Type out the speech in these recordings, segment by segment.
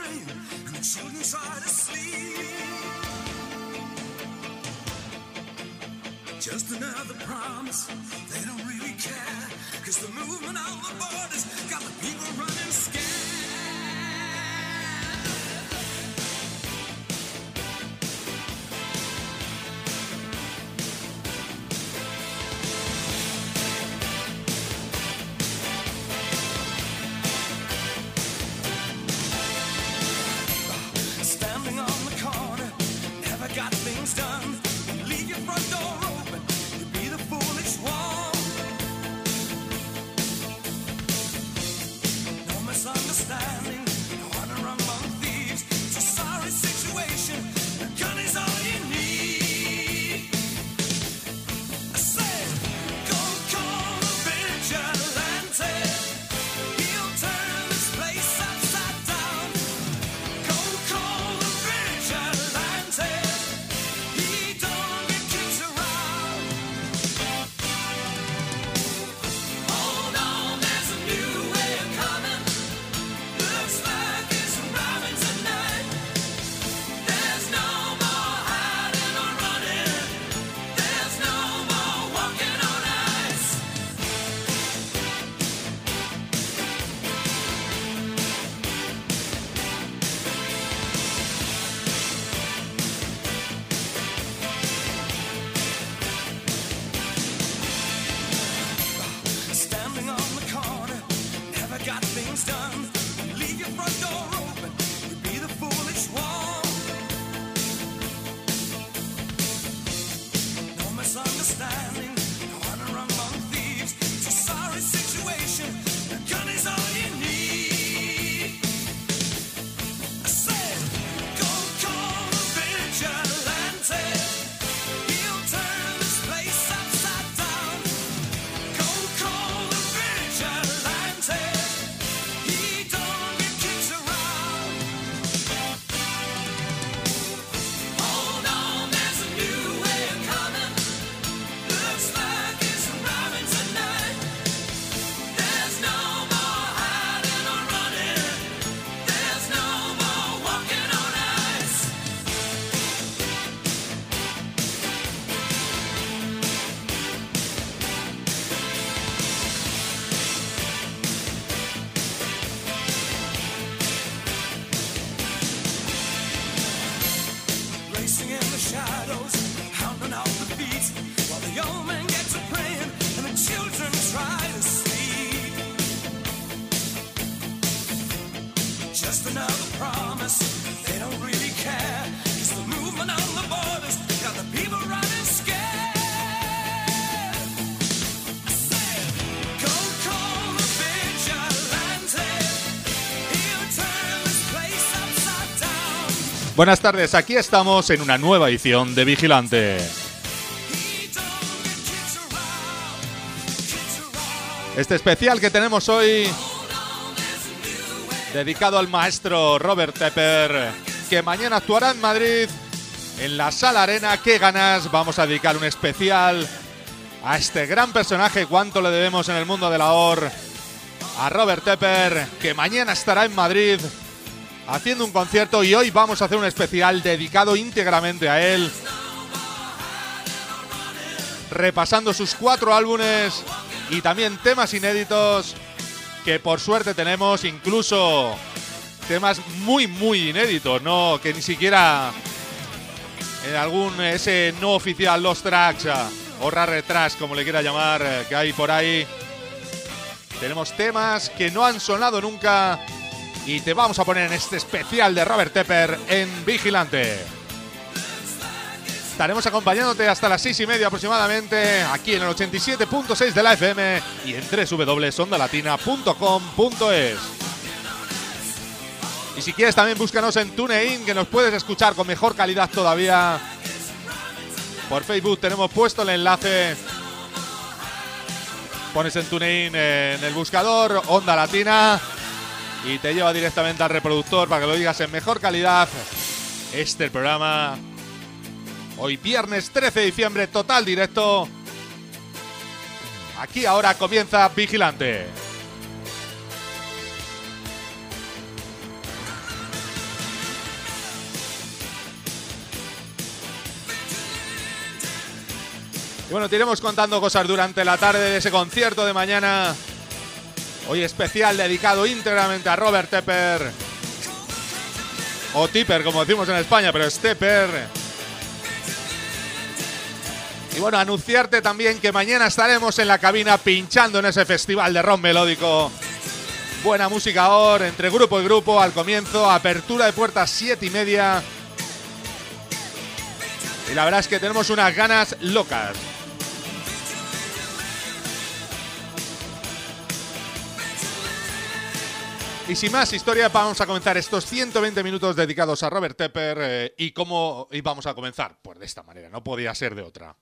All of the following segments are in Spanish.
and the children try to sleep. Just another promise, they don't really care. Cause the movement on the borders got the people running Buenas tardes, aquí estamos en una nueva edición de Vigilante. Este especial que tenemos hoy dedicado al maestro Robert Tepper, que mañana actuará en Madrid en la Sala Arena. ¿Qué ganas? Vamos a dedicar un especial a este gran personaje. ¿Cuánto le debemos en el mundo de la OR? A Robert Tepper, que mañana estará en Madrid haciendo un concierto y hoy vamos a hacer un especial dedicado íntegramente a él. Repasando sus cuatro álbumes y también temas inéditos que por suerte tenemos, incluso temas muy, muy inéditos, ¿no? Que ni siquiera en algún ese no oficial Los Tracks o Rare Tracks, como le quiera llamar, eh, que hay por ahí. Tenemos temas que no han sonado nunca y te vamos a poner en este especial de Robert Tepper en Vigilante. Estaremos acompañándote hasta las seis y media aproximadamente aquí en el 87.6 de la FM y en www.ondalatina.com.es. Y si quieres también búscanos en TuneIn que nos puedes escuchar con mejor calidad todavía. Por Facebook tenemos puesto el enlace. Pones en TuneIn en el buscador Onda Latina y te lleva directamente al reproductor para que lo digas en mejor calidad. Este programa, hoy viernes 13 de diciembre, total directo. Aquí ahora comienza Vigilante. Y bueno, iremos contando cosas durante la tarde de ese concierto de mañana Hoy especial dedicado íntegramente a Robert Tepper. O Tipper, como decimos en España, pero es Tepper. Y bueno, anunciarte también que mañana estaremos en la cabina pinchando en ese festival de rock melódico. Buena música ahora, entre grupo y grupo, al comienzo, apertura de puertas 7 y media. Y la verdad es que tenemos unas ganas locas. Y sin más historia, vamos a comenzar estos 120 minutos dedicados a Robert Tepper. Eh, ¿Y cómo y vamos a comenzar? Pues de esta manera, no podía ser de otra.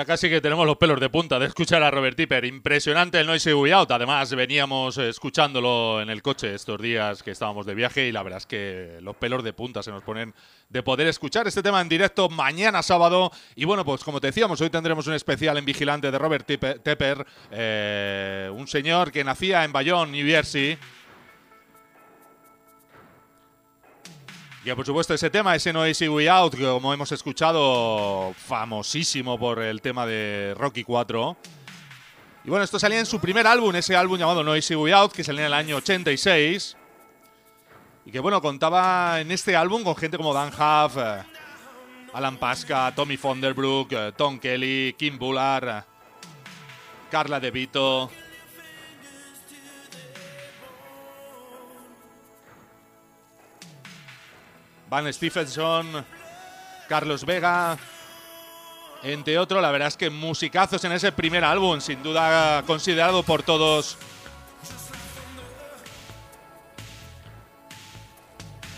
Ya casi que tenemos los pelos de punta de escuchar a Robert Tipper. Impresionante el Noisy Way Out. Además, veníamos eh, escuchándolo en el coche estos días que estábamos de viaje y la verdad es que los pelos de punta se nos ponen de poder escuchar este tema en directo mañana sábado. Y bueno, pues como te decíamos, hoy tendremos un especial en Vigilante de Robert Tepper, eh, un señor que nacía en Bayonne, New Jersey. Y por supuesto ese tema, ese No Easy Way Out, que como hemos escuchado, famosísimo por el tema de Rocky 4. Y bueno, esto salía en su primer álbum, ese álbum llamado No Easy Way Out, que salía en el año 86. Y que bueno, contaba en este álbum con gente como Dan Huff, eh, Alan Pasca, Tommy Fonderbrook, eh, Tom Kelly, Kim Bullard, eh, Carla De Van Stephenson, Carlos Vega, entre otros. La verdad es que musicazos en ese primer álbum, sin duda considerado por todos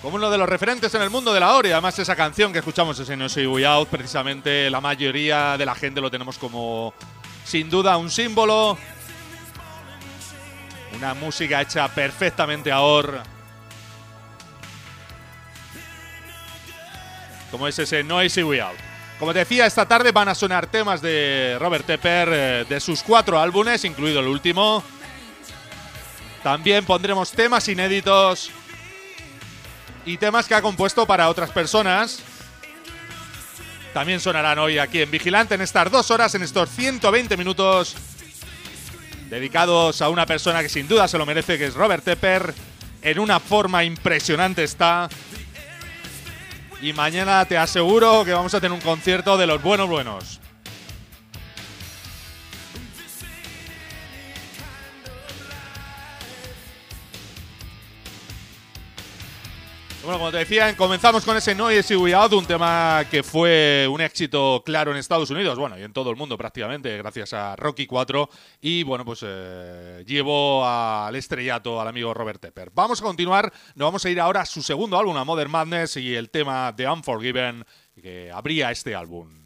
como uno de los referentes en el mundo de la. Y además esa canción que escuchamos, ese No Say We Out, precisamente la mayoría de la gente lo tenemos como, sin duda, un símbolo. Una música hecha perfectamente ahora. Como es ese Noisy We Out. Como decía, esta tarde van a sonar temas de Robert Tepper eh, de sus cuatro álbumes, incluido el último. También pondremos temas inéditos y temas que ha compuesto para otras personas. También sonarán hoy aquí en Vigilante en estas dos horas, en estos 120 minutos dedicados a una persona que sin duda se lo merece, que es Robert Tepper. En una forma impresionante está. Y mañana te aseguro que vamos a tener un concierto de los buenos buenos. Bueno, como te decía, comenzamos con ese No Easy Way Out, un tema que fue un éxito claro en Estados Unidos, bueno, y en todo el mundo prácticamente, gracias a Rocky 4. Y bueno, pues eh, llevó al estrellato al amigo Robert Tepper. Vamos a continuar, nos vamos a ir ahora a su segundo álbum, a Modern Madness, y el tema de Unforgiven, que abría este álbum.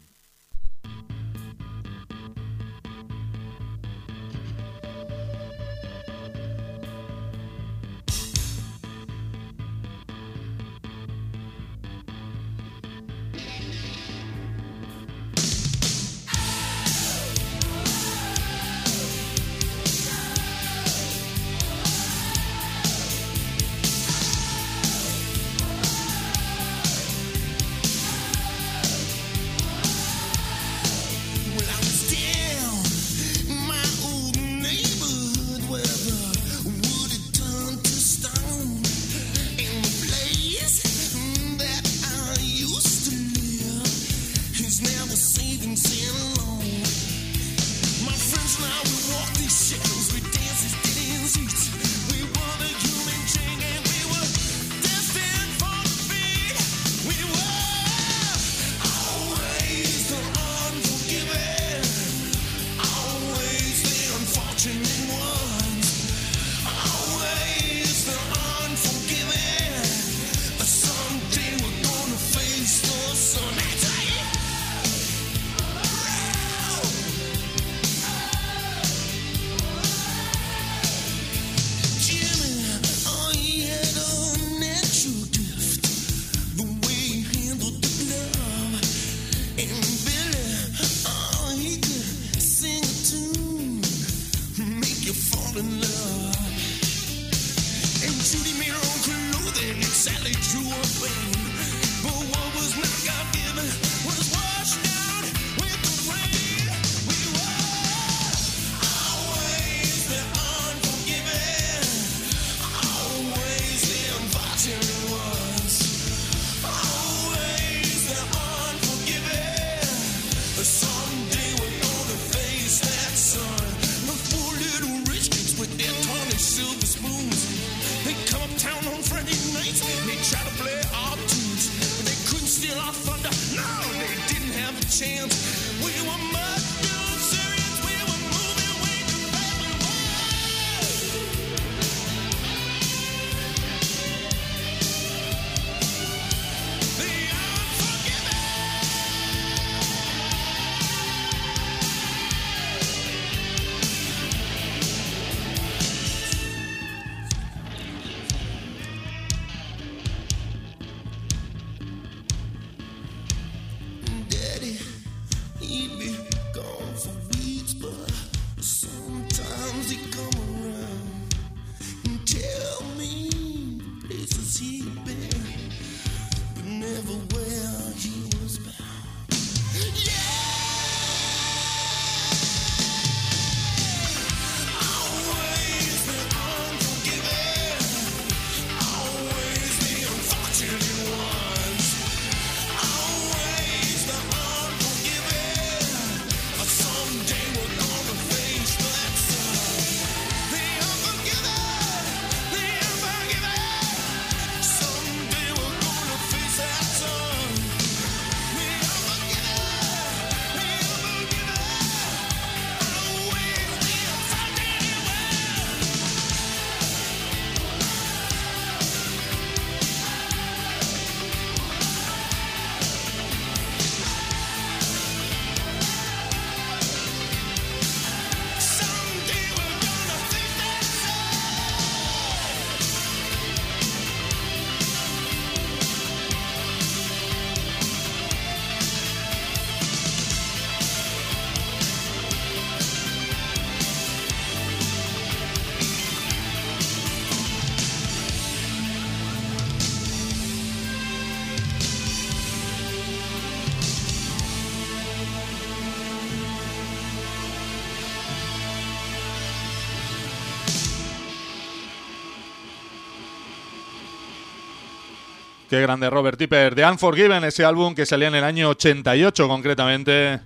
Qué grande Robert Tipper. The Unforgiven, ese álbum que salía en el año 88 concretamente.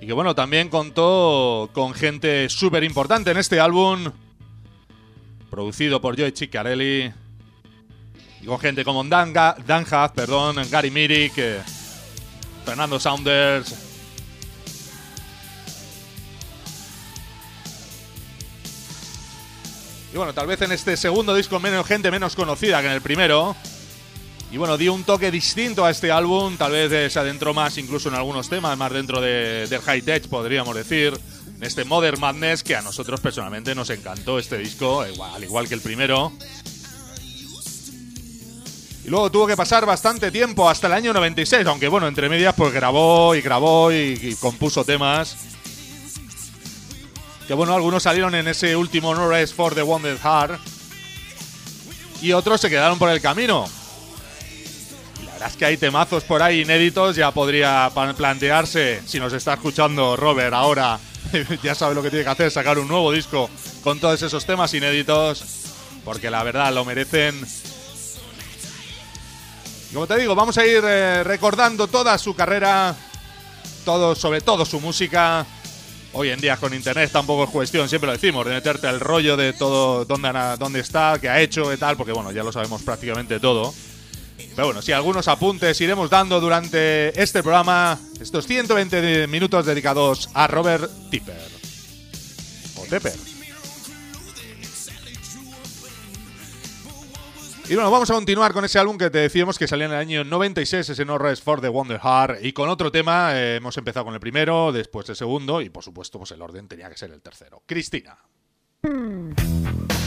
Y que bueno, también contó con gente súper importante en este álbum. Producido por Joey Ciccarelli. Y con gente como Dan, Huff, perdón, Gary Mirik, eh, Fernando Saunders. Y bueno, tal vez en este segundo disco menos gente menos conocida que en el primero. Y bueno, dio un toque distinto a este álbum, tal vez se adentró más incluso en algunos temas, más dentro de, del high tech, podríamos decir. En este Modern Madness, que a nosotros personalmente nos encantó este disco, al igual que el primero. Y luego tuvo que pasar bastante tiempo, hasta el año 96, aunque bueno, entre medias pues grabó y grabó y, y compuso temas. Que bueno, algunos salieron en ese último No Rest for the Wounded Heart. Y otros se quedaron por el camino. Verdad es que hay temazos por ahí inéditos, ya podría plantearse, si nos está escuchando Robert ahora, ya sabe lo que tiene que hacer, sacar un nuevo disco con todos esos temas inéditos, porque la verdad lo merecen. Como te digo, vamos a ir eh, recordando toda su carrera, todo, sobre todo su música. Hoy en día con internet tampoco es cuestión, siempre lo decimos, de meterte el rollo de todo, dónde, dónde está, qué ha hecho y tal, porque bueno, ya lo sabemos prácticamente todo. Pero bueno, sí, algunos apuntes iremos dando durante este programa, estos 120 de- minutos dedicados a Robert Tipper. O Tepper. Y bueno, vamos a continuar con ese álbum que te decíamos que salía en el año 96, ese No Rest for the Wonder Heart. Y con otro tema, eh, hemos empezado con el primero, después el segundo, y por supuesto, pues el orden tenía que ser el tercero. Cristina. Thank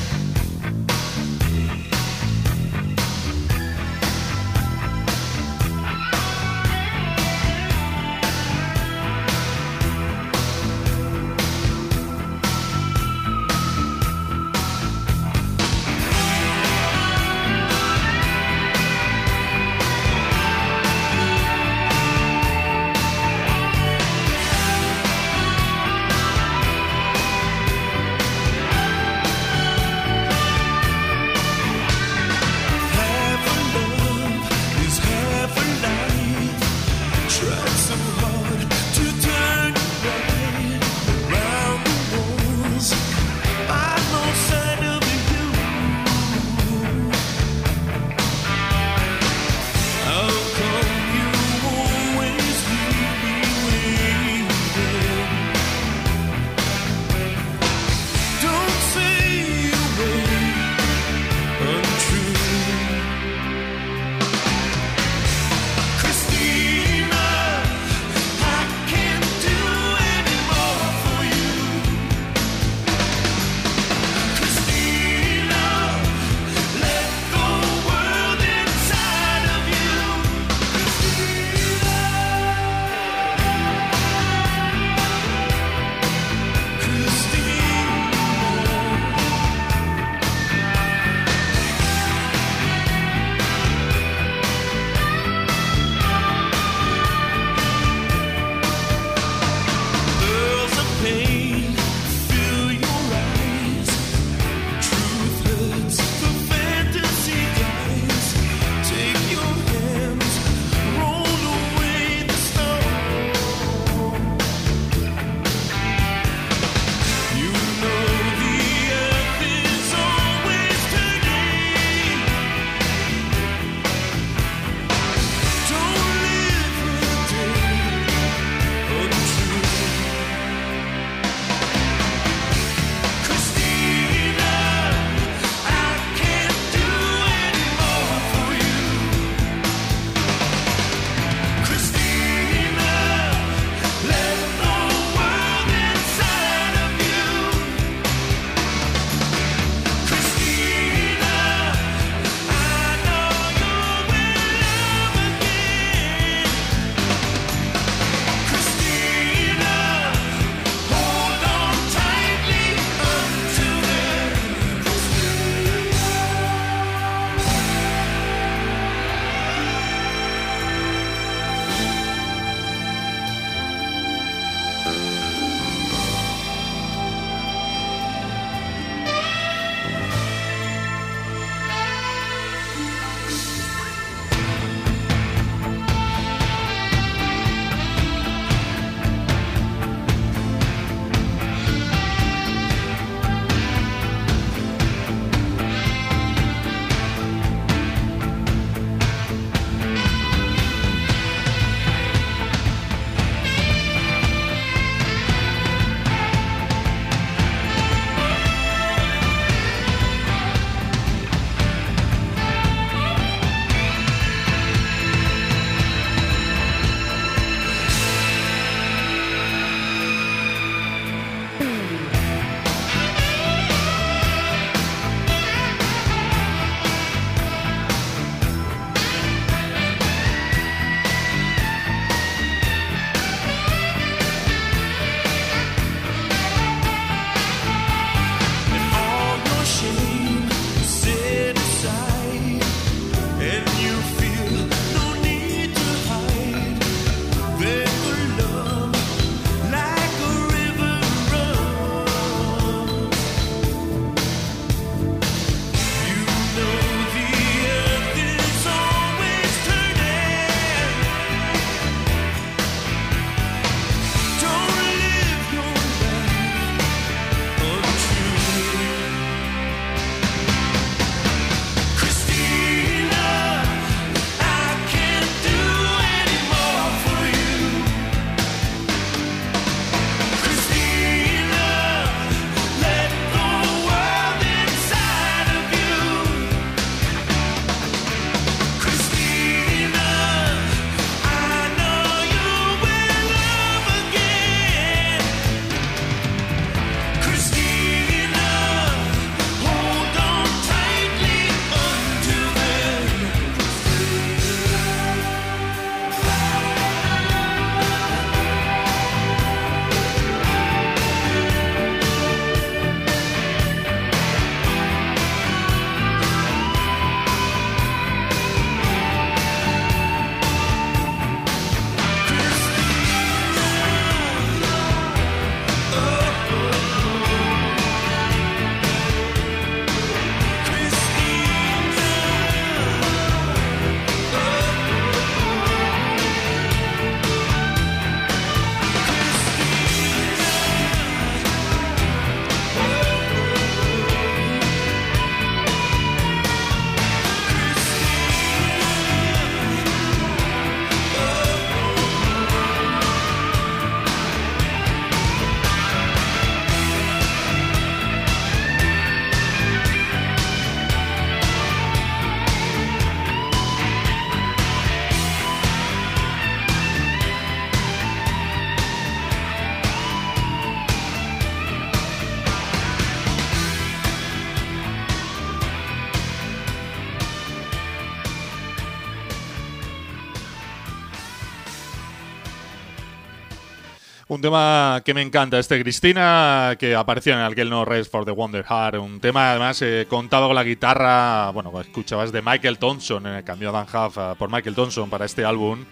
tema que me encanta, este Cristina, que apareció en aquel No Rest for the Wonder Heart. Un tema además eh, contado con la guitarra, bueno, escuchabas de Michael Thompson, en el cambio Dan Huff eh, por Michael Thompson para este álbum.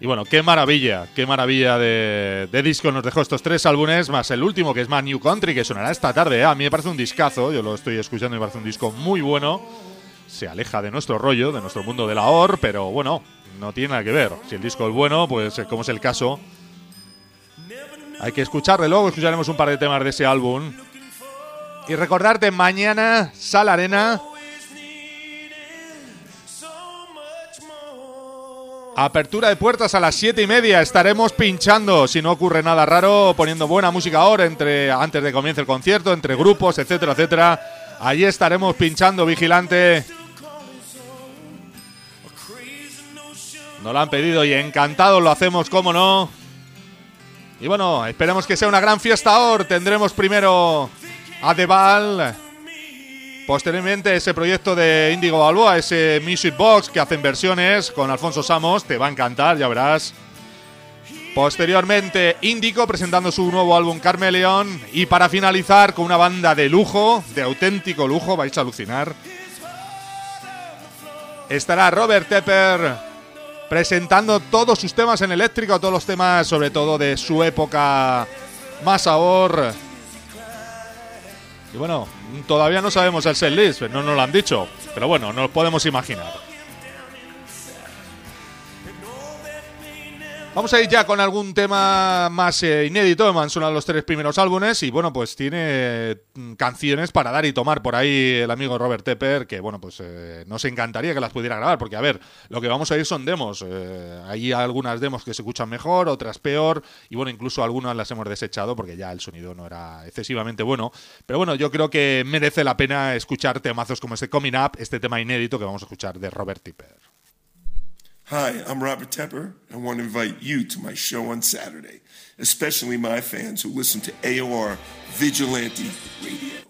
Y bueno, qué maravilla, qué maravilla de, de, disco nos dejó estos tres álbumes, más el último que es más New Country, que sonará esta tarde. ¿eh? A mí me parece un discazo, yo lo estoy escuchando y me parece un disco muy bueno. Se aleja de nuestro rollo, de nuestro mundo de la OR, pero bueno, no tiene nada que ver. Si el disco es bueno, pues eh, como es el caso, hay que escucharle. Luego escucharemos un par de temas de ese álbum. Y recordarte, mañana, Sal Arena. Apertura de puertas a las siete y media. Estaremos pinchando, si no ocurre nada raro, poniendo buena música ahora, entre, antes de que comience el concierto, entre grupos, etcétera, etcétera. Allí estaremos pinchando, vigilante. Nos lo han pedido y encantados lo hacemos, como no. Y bueno, esperemos que sea una gran fiesta ahora. Tendremos primero a Deval. Posteriormente ese proyecto de Indigo Balboa, ese Music Box que hacen versiones con Alfonso Samos. Te va a encantar, ya verás. Posteriormente Índico presentando su nuevo álbum Carmeleon. Y para finalizar con una banda de lujo, de auténtico lujo, vais a alucinar. Estará Robert Tepper presentando todos sus temas en eléctrico, todos los temas sobre todo de su época más sabor. Y bueno, todavía no sabemos el set list, no nos lo han dicho, pero bueno, nos podemos imaginar. Vamos a ir ya con algún tema más eh, inédito. Me han sonado los tres primeros álbumes y bueno, pues tiene mm, canciones para dar y tomar por ahí el amigo Robert Tepper, que bueno, pues eh, nos encantaría que las pudiera grabar, porque a ver, lo que vamos a ir son demos. Eh, hay algunas demos que se escuchan mejor, otras peor, y bueno, incluso algunas las hemos desechado porque ya el sonido no era excesivamente bueno. Pero bueno, yo creo que merece la pena escuchar temazos como este Coming Up, este tema inédito que vamos a escuchar de Robert Tepper. Hi, I'm Robert Tepper. I want to invite you to my show on Saturday, especially my fans who listen to AOR Vigilante Radio.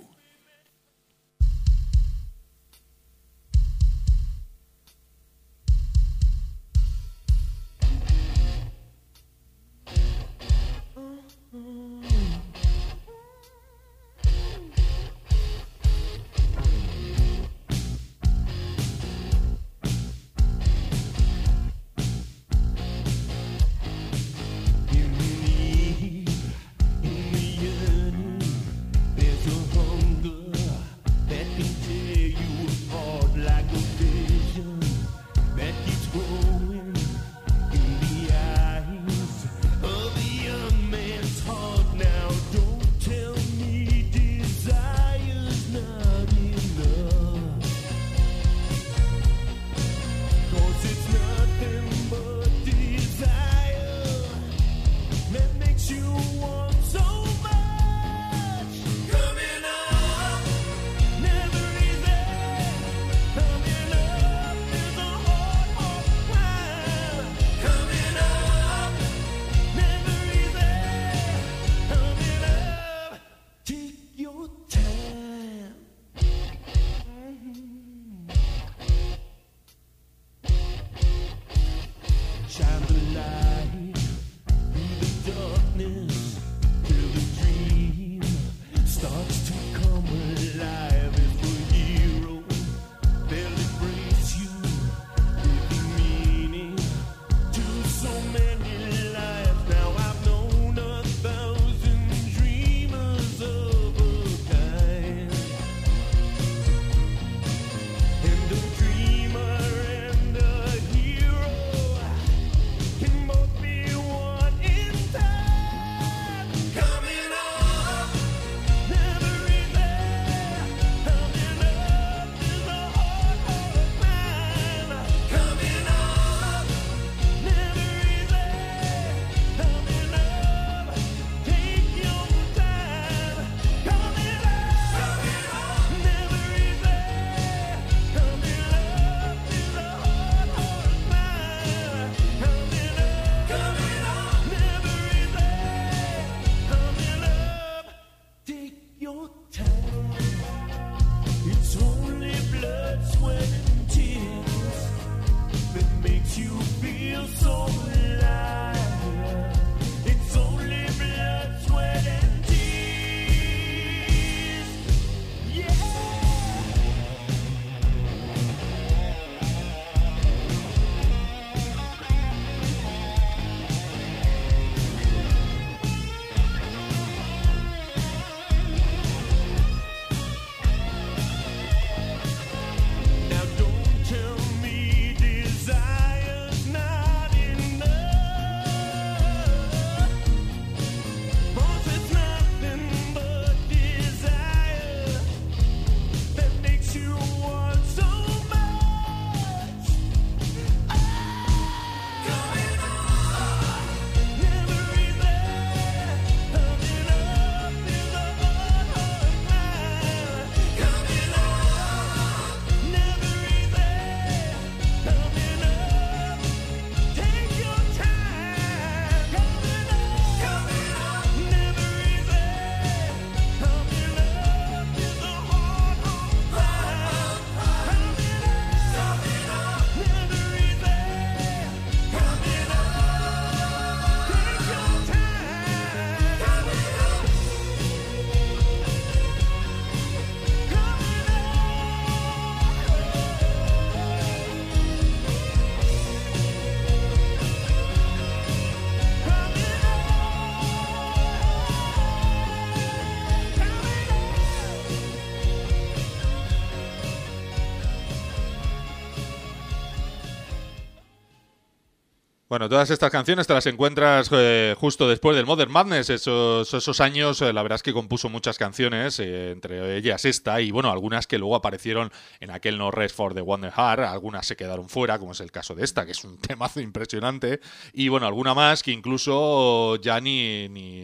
Bueno, todas estas canciones te las encuentras eh, justo después del Modern Madness. Esos, esos años, eh, la verdad es que compuso muchas canciones, eh, entre ellas esta, y bueno, algunas que luego aparecieron en aquel No Rest for the Wonder Heart, algunas se quedaron fuera, como es el caso de esta, que es un temazo impresionante, y bueno, alguna más que incluso ya ni, ni,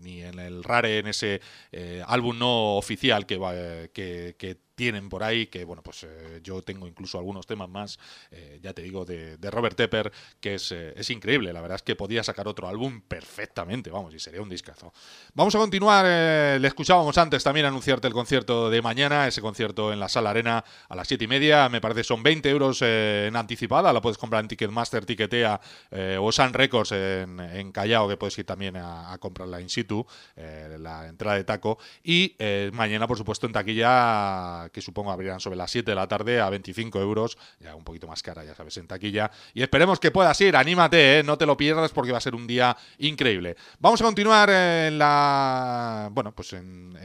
ni en el Rare, en ese álbum no oficial que, que, que tienen por ahí, que bueno, pues eh, yo tengo incluso algunos temas más, eh, ya te digo, de, Robert Tepper, que es, eh, es, increíble, la verdad es que podía sacar otro álbum perfectamente, vamos, y sería un discazo. Vamos a continuar, le escuchábamos antes también anunciarte el concierto de mañana, ese concierto en la Sala Arena a las 7 y media, me parece son 20 euros en anticipada, la puedes comprar en Ticketmaster, Ticketea o Sun Records en, en, Callao, que puedes ir también a, a comprarla in situ, la entrada de taco, y mañana, por supuesto, en taquilla que supongo abrirán sobre las 7 de la tarde a 25 euros, ya un poquito más cara, ya sabes, en taquilla. Y esperemos que puedas ir, anímate, ¿eh? no te lo pierdas porque va a ser un día increíble. Vamos a continuar en la. Bueno, pues en,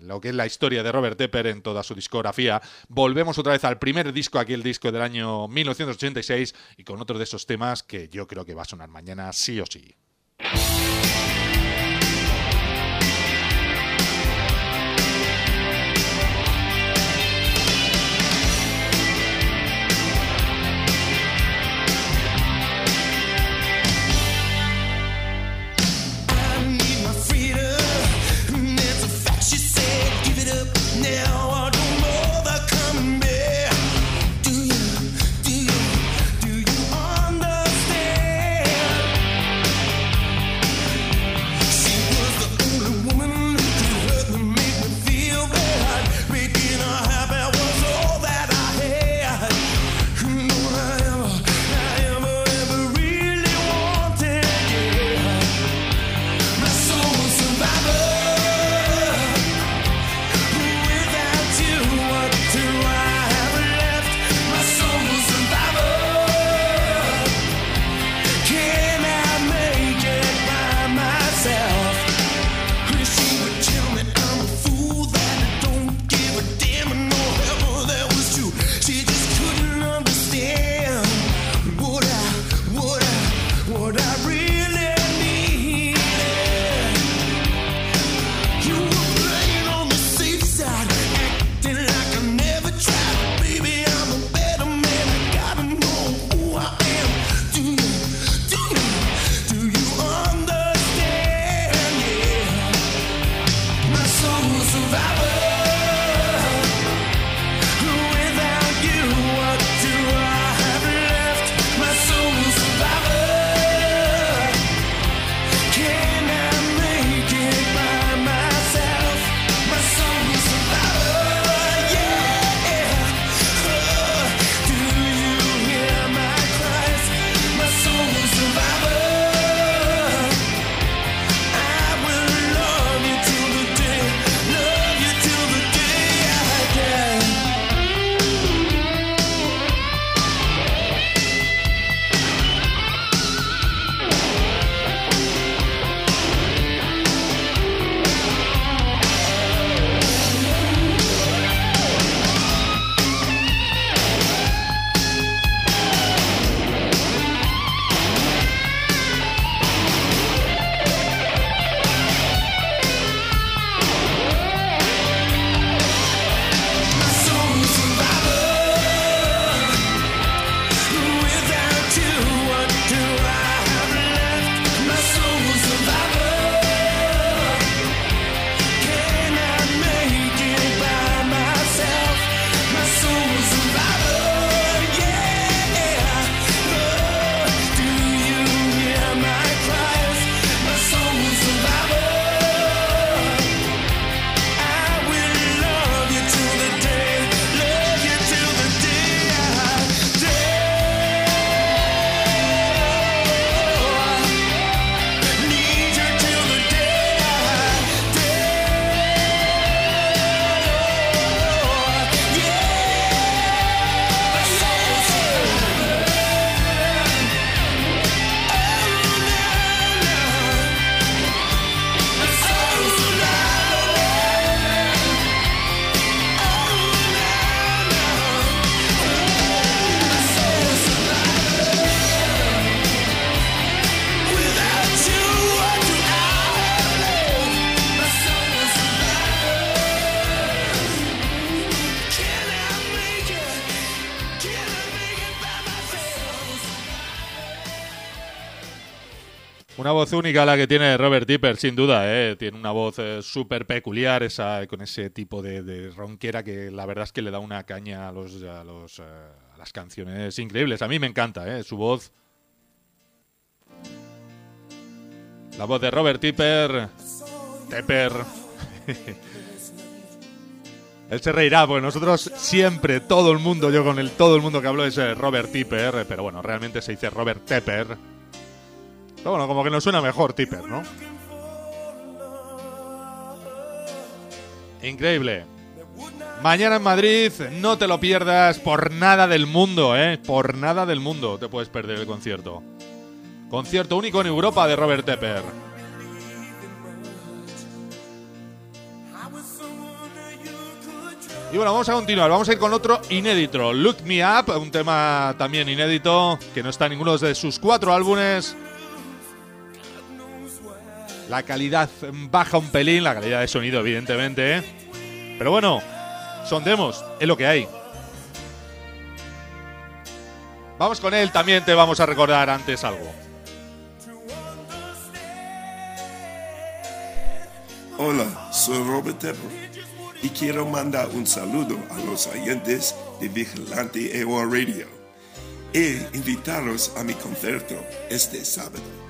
lo que es la historia de Robert Tepper en toda su discografía. Volvemos otra vez al primer disco, aquí el disco del año 1986, y con otro de esos temas que yo creo que va a sonar mañana sí o sí. Voz única la que tiene Robert Tipper, sin duda, ¿eh? Tiene una voz eh, súper peculiar, esa, con ese tipo de, ronquera que la verdad es que le da una caña a, los, a, los, eh, las canciones increíbles. A mí me encanta, ¿eh? Su voz. La voz de Robert Tipper. Tepper. Él se reirá, porque nosotros siempre, todo el mundo, yo con el todo el mundo que hablo es eh, Robert Tipper, pero bueno, realmente se dice Robert Tepper. Bueno, como que nos suena mejor Tipper, ¿no? Increíble. Mañana en Madrid, no te lo pierdas por nada del mundo, ¿eh? Por nada del mundo te puedes perder el concierto. Concierto único en Europa de Robert Tepper. Y bueno, vamos a continuar. Vamos a ir con otro inédito. Look Me Up, un tema también inédito que no está en ninguno de sus cuatro álbumes. La calidad baja un pelín, la calidad de sonido, evidentemente. ¿eh? Pero bueno, son demos, es lo que hay. Vamos con él, también te vamos a recordar antes algo. Hola, soy Robert Tepper y quiero mandar un saludo a los oyentes de Vigilante EOA Radio e invitaros a mi concierto este sábado.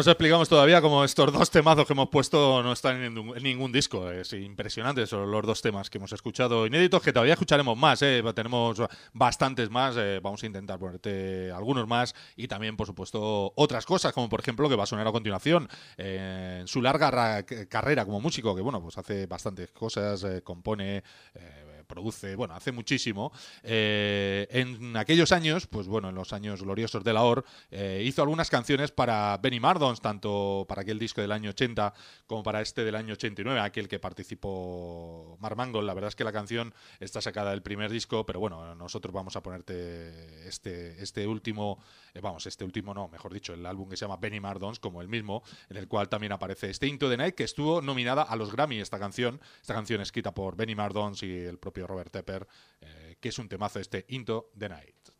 Bueno, no os explicamos todavía cómo estos dos temazos que hemos puesto no están en ningún, disco. Es impresionante, son los dos temas que hemos escuchado inéditos, que todavía escucharemos más. ¿eh? Tenemos bastantes más. eh, vamos a intentar ponerte algunos más y también, por supuesto, otras cosas, como por ejemplo que va a sonar a continuación. eh, en su larga ra- carrera como músico, que bueno, pues hace bastantes cosas, compone. Produce, bueno, hace muchísimo. Eh, en aquellos años, pues bueno, en los años gloriosos de la OR, eh, hizo algunas canciones para Benny Mardons, tanto para aquel disco del año 80 como para este del año 89, aquel que participó Mark Mangold. La verdad es que la canción está sacada del primer disco, pero bueno, nosotros vamos a ponerte este, este último, eh, vamos, este último no, mejor dicho, el álbum que se llama Benny Mardons, como el mismo, en el cual también aparece este Into the Night, que estuvo nominada a los Grammy esta canción, esta canción escrita por Benny Mardons y el propio Robert Tepper, eh, que es un temazo este Into the Night.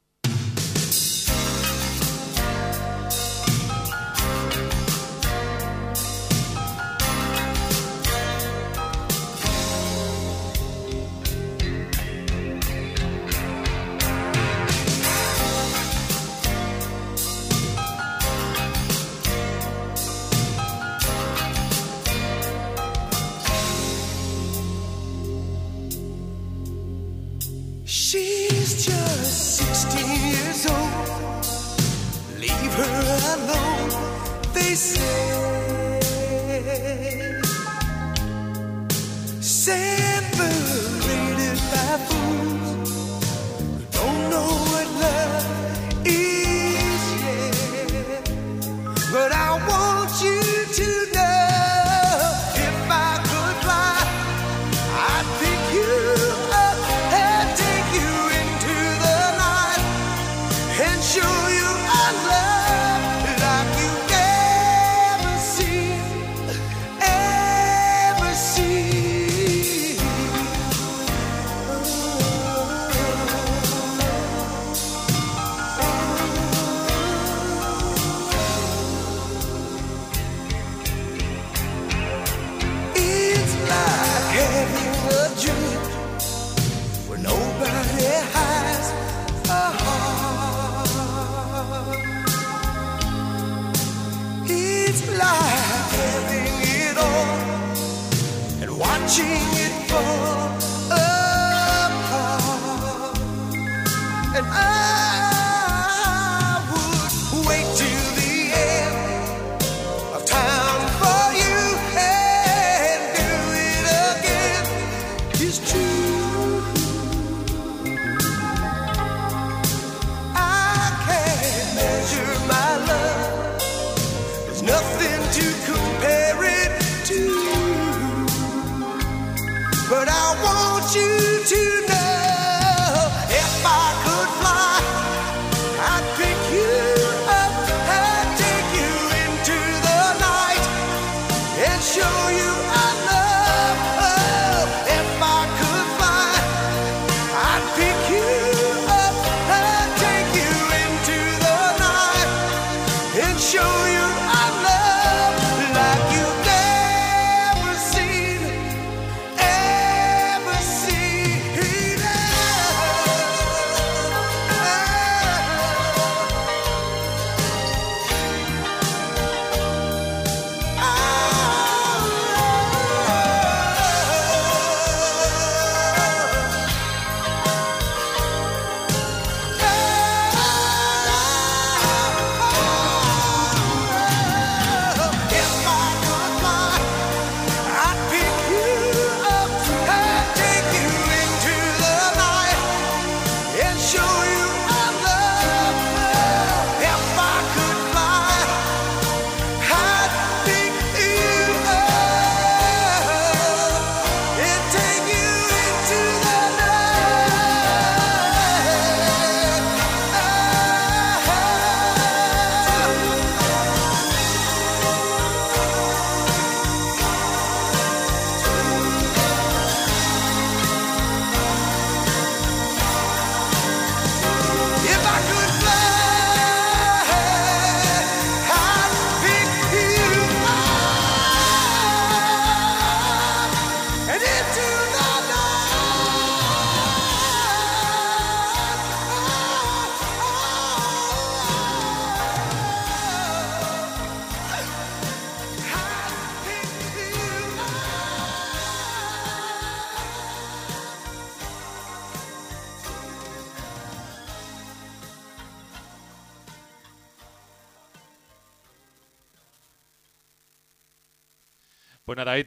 Just 16 years old. Leave her alone, they say. Separated by fools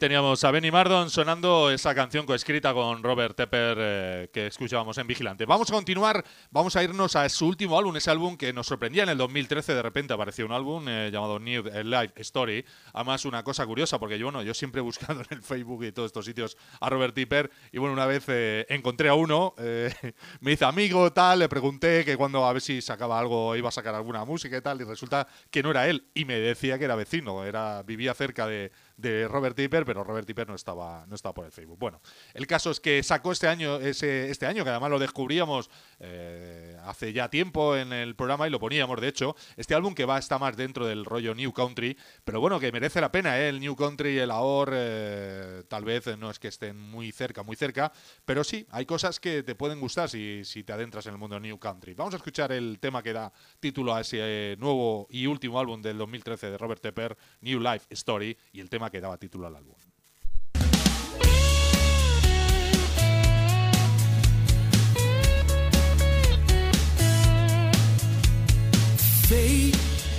teníamos a Benny Mardon sonando esa canción coescrita con Robert Tepper eh, que escuchábamos en Vigilante. Vamos a continuar, vamos a irnos a su último álbum, ese álbum que nos sorprendía en el 2013, de repente apareció un álbum eh, llamado New Life Story. Además, una cosa curiosa, porque yo, bueno, yo siempre he buscado en el Facebook y todos estos sitios a Robert Tepper y bueno, una vez eh, encontré a uno, eh, me dice amigo, tal, le pregunté que cuando a ver si sacaba algo, iba a sacar alguna música y tal, y resulta que no era él, y me decía que era vecino, era, vivía cerca de, de Robert Tipper, pero Robert Tipper no estaba, no estaba por el Facebook. Bueno, el caso es que sacó este año, ese, este año, que además lo descubríamos eh, hace ya tiempo en el programa y lo poníamos, de hecho, este álbum que va está más dentro del rollo New Country, pero bueno, que merece la pena, ¿eh? el New Country, el AOR, eh, tal vez no es que estén muy cerca, muy cerca, pero sí, hay cosas que te pueden gustar si, si te adentras en el mundo New Country. Vamos a escuchar el tema que da título a ese eh, nuevo y último álbum del 2013 de Robert Tepper, New Life Story, y el tema que daba título al álbum.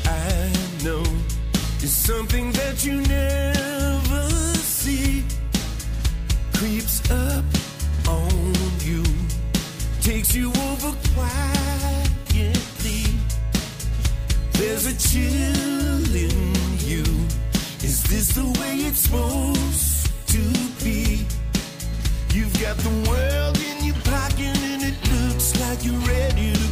I know, is something that you never see. Creeps up on you, takes you over quietly. There's a chill in this the way it's supposed to be? You've got the world in your pocket and it looks like you're ready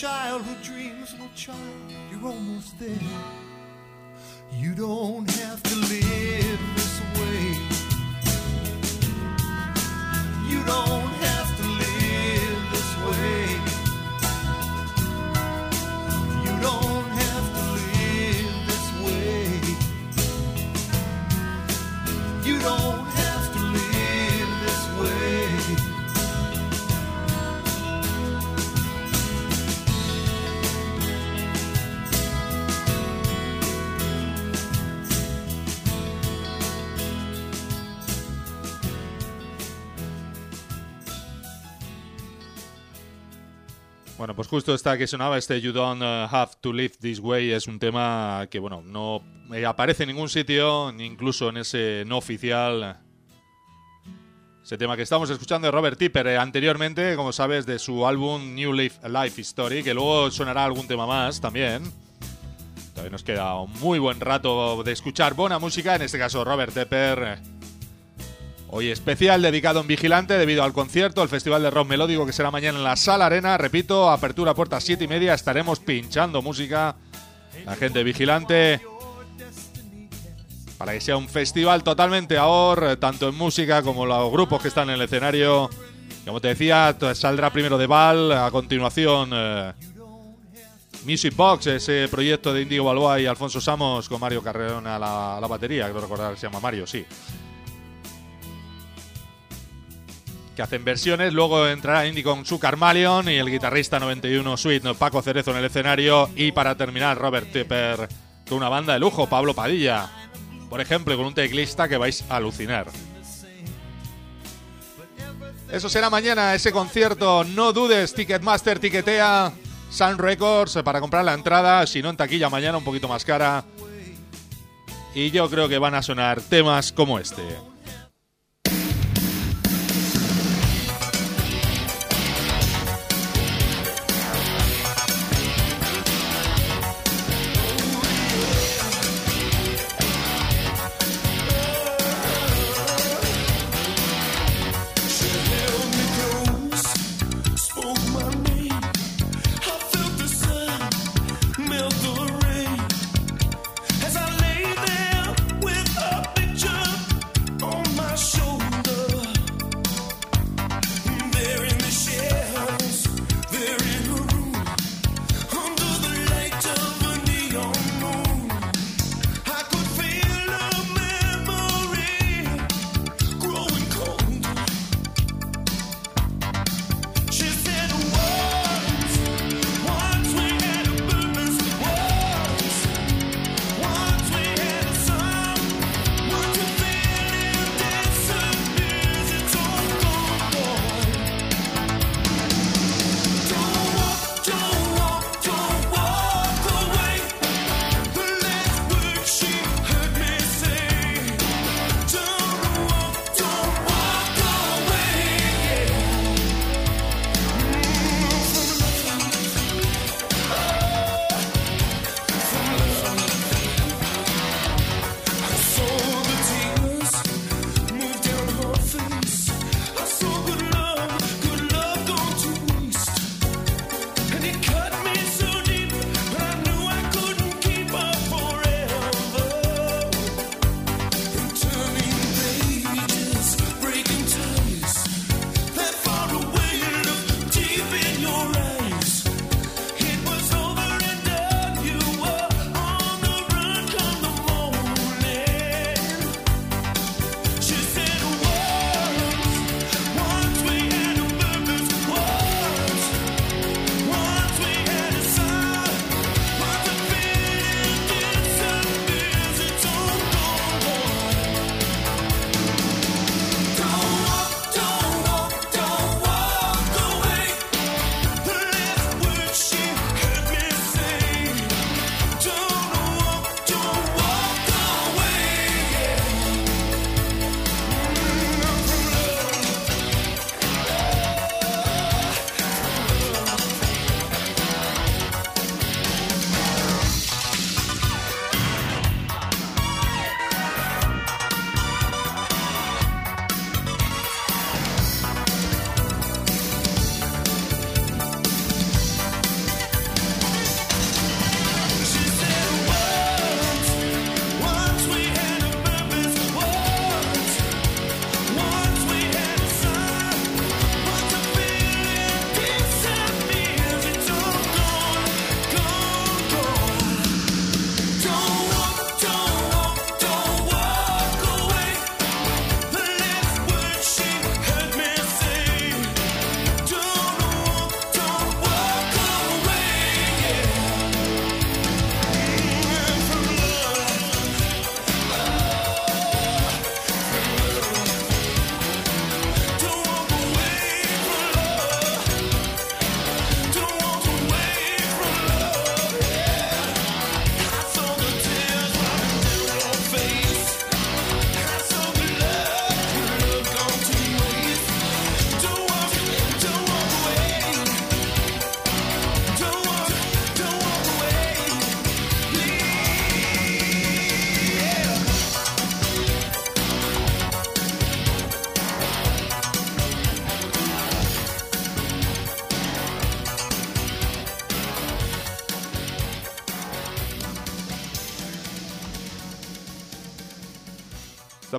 childhood dreams, little child, you're almost there. Pues justo esta que sonaba, este You Don't uh, Have to Live This Way, es un tema que, bueno, no eh, aparece en ningún sitio, ni incluso en ese no oficial. Ese tema que estamos escuchando de Robert Tipper eh, anteriormente, como sabes, de su álbum New Life, Life Story, que luego sonará algún tema más también. Todavía nos queda un muy buen rato de escuchar buena música, en este caso Robert Tepper. Hoy especial dedicado un vigilante debido al concierto, el Festival de Rock Melódico que será mañana en la Sala Arena. Repito, apertura puertas 7 y media. Estaremos pinchando música. La gente vigilante. Para que sea un festival totalmente ahora, tanto en música como los grupos que están en el escenario. Como te decía, saldrá primero de Val, a continuación eh, Music Box, ese proyecto de Indigo Balboa y Alfonso Samos con Mario Carreón a la, batería, creo recordar se llama Mario, sí. Que hacen versiones. Luego entrará Indy con su Carmalion y el guitarrista 91 Sweet. Paco Cerezo en el escenario. Y para terminar, Robert Tipper con una banda de lujo, Pablo Padilla. Por ejemplo, con un teclista que vais a alucinar. Eso será mañana, ese concierto. No dudes, Ticketmaster, tiquetea. Sun Records para comprar la entrada. Si no en taquilla, mañana un poquito más cara. Y yo creo que van a sonar temas como este.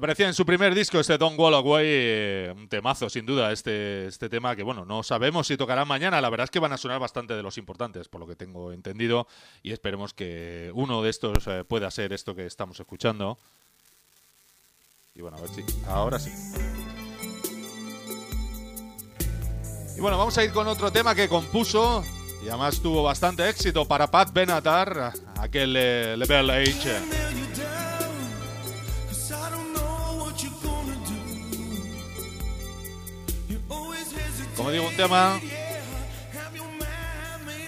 Aparecía en su primer disco, este Don't Walk Away, eh, un temazo sin duda, este, este tema que bueno, no sabemos si tocarán mañana, la verdad es que van a sonar bastante de los importantes, por lo que tengo entendido, y esperemos que uno de estos eh, pueda ser esto que estamos escuchando. Y bueno, a ver si, ahora sí. Y bueno, vamos a ir con otro tema que compuso y además tuvo bastante éxito para Pat Benatar, aquel eh, Level H. Como digo, un tema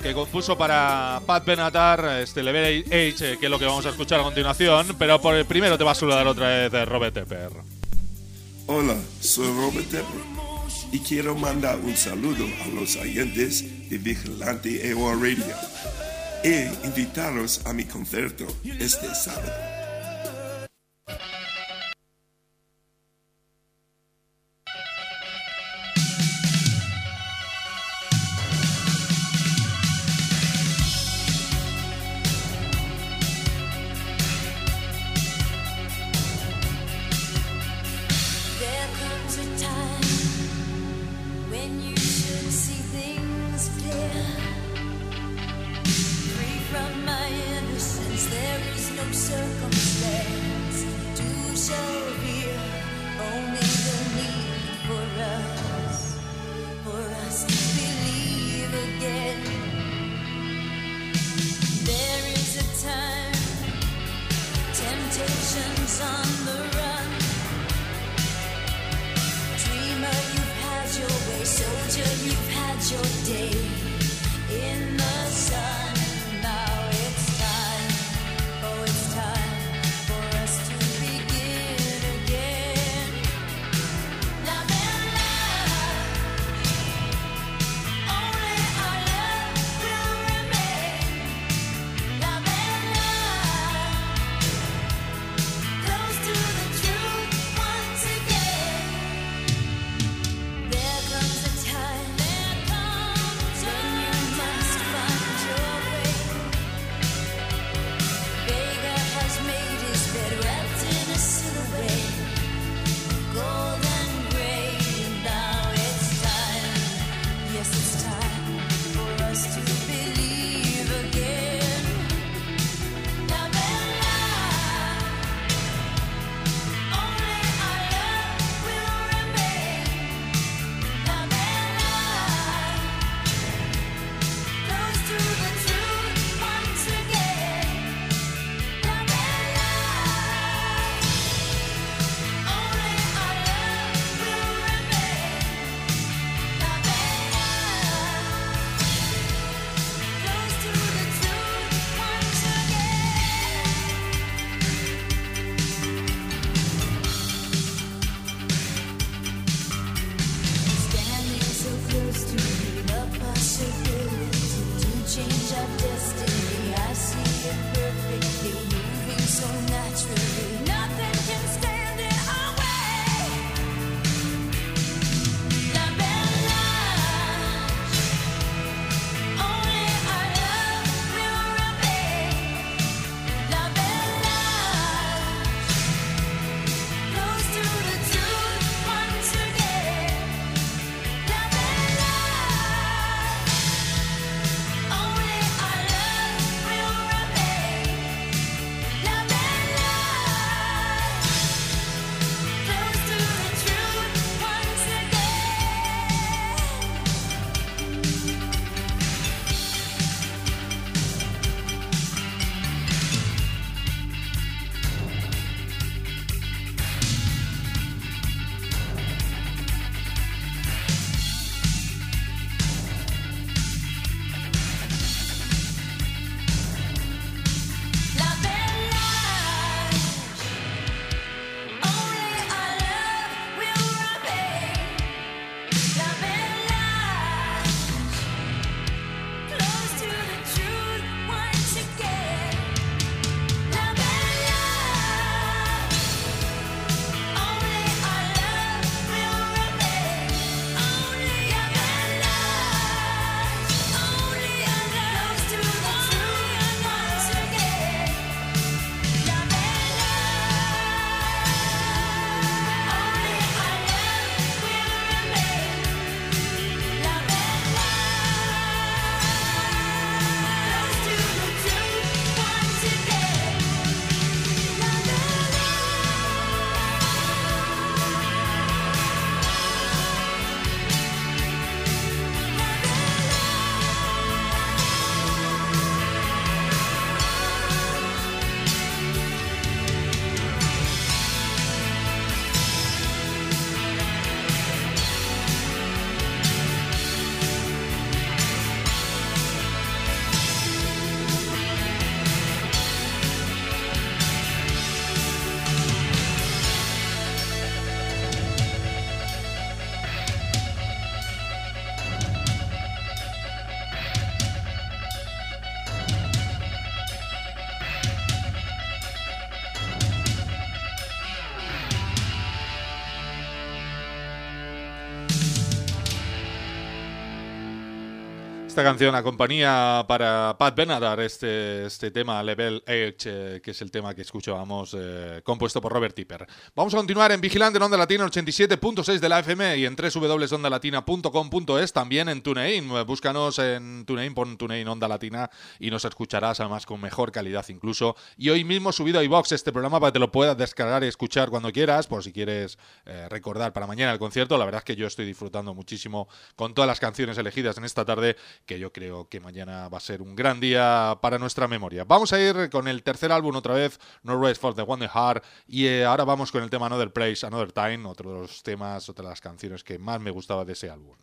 que compuso para Pat Benatar, este Level H, que es lo que vamos a escuchar a continuación, pero por el primero te va a saludar otra vez Robert Tepper. Hola, soy Robert Tepper y quiero mandar un saludo a los oyentes de Vigilante EOA Radio e invitaros a mi concierto este sábado. Esta canción acompaña para Pat Benatar este, este tema Level Edge, que es el tema que escuchábamos eh, compuesto por Robert Tipper. Vamos a continuar en Vigilante en Onda Latina 87.6 de la FM y en www.ondalatina.com.es, también en TuneIn. Búscanos en TuneIn, pon TuneIn Onda Latina y nos escucharás además con mejor calidad incluso. Y hoy mismo he subido a iVox este programa para que te lo puedas descargar y escuchar cuando quieras, por si quieres eh, recordar para mañana el concierto. La verdad es que yo estoy disfrutando muchísimo con todas las canciones elegidas en esta tarde que yo creo que mañana va a ser un gran día para nuestra memoria. Vamos a ir con el tercer álbum otra vez, No Race for the Wonder Heart, y eh, ahora vamos con el tema Another Place, Another Time, otro de los temas, otra de las canciones que más me gustaba de ese álbum.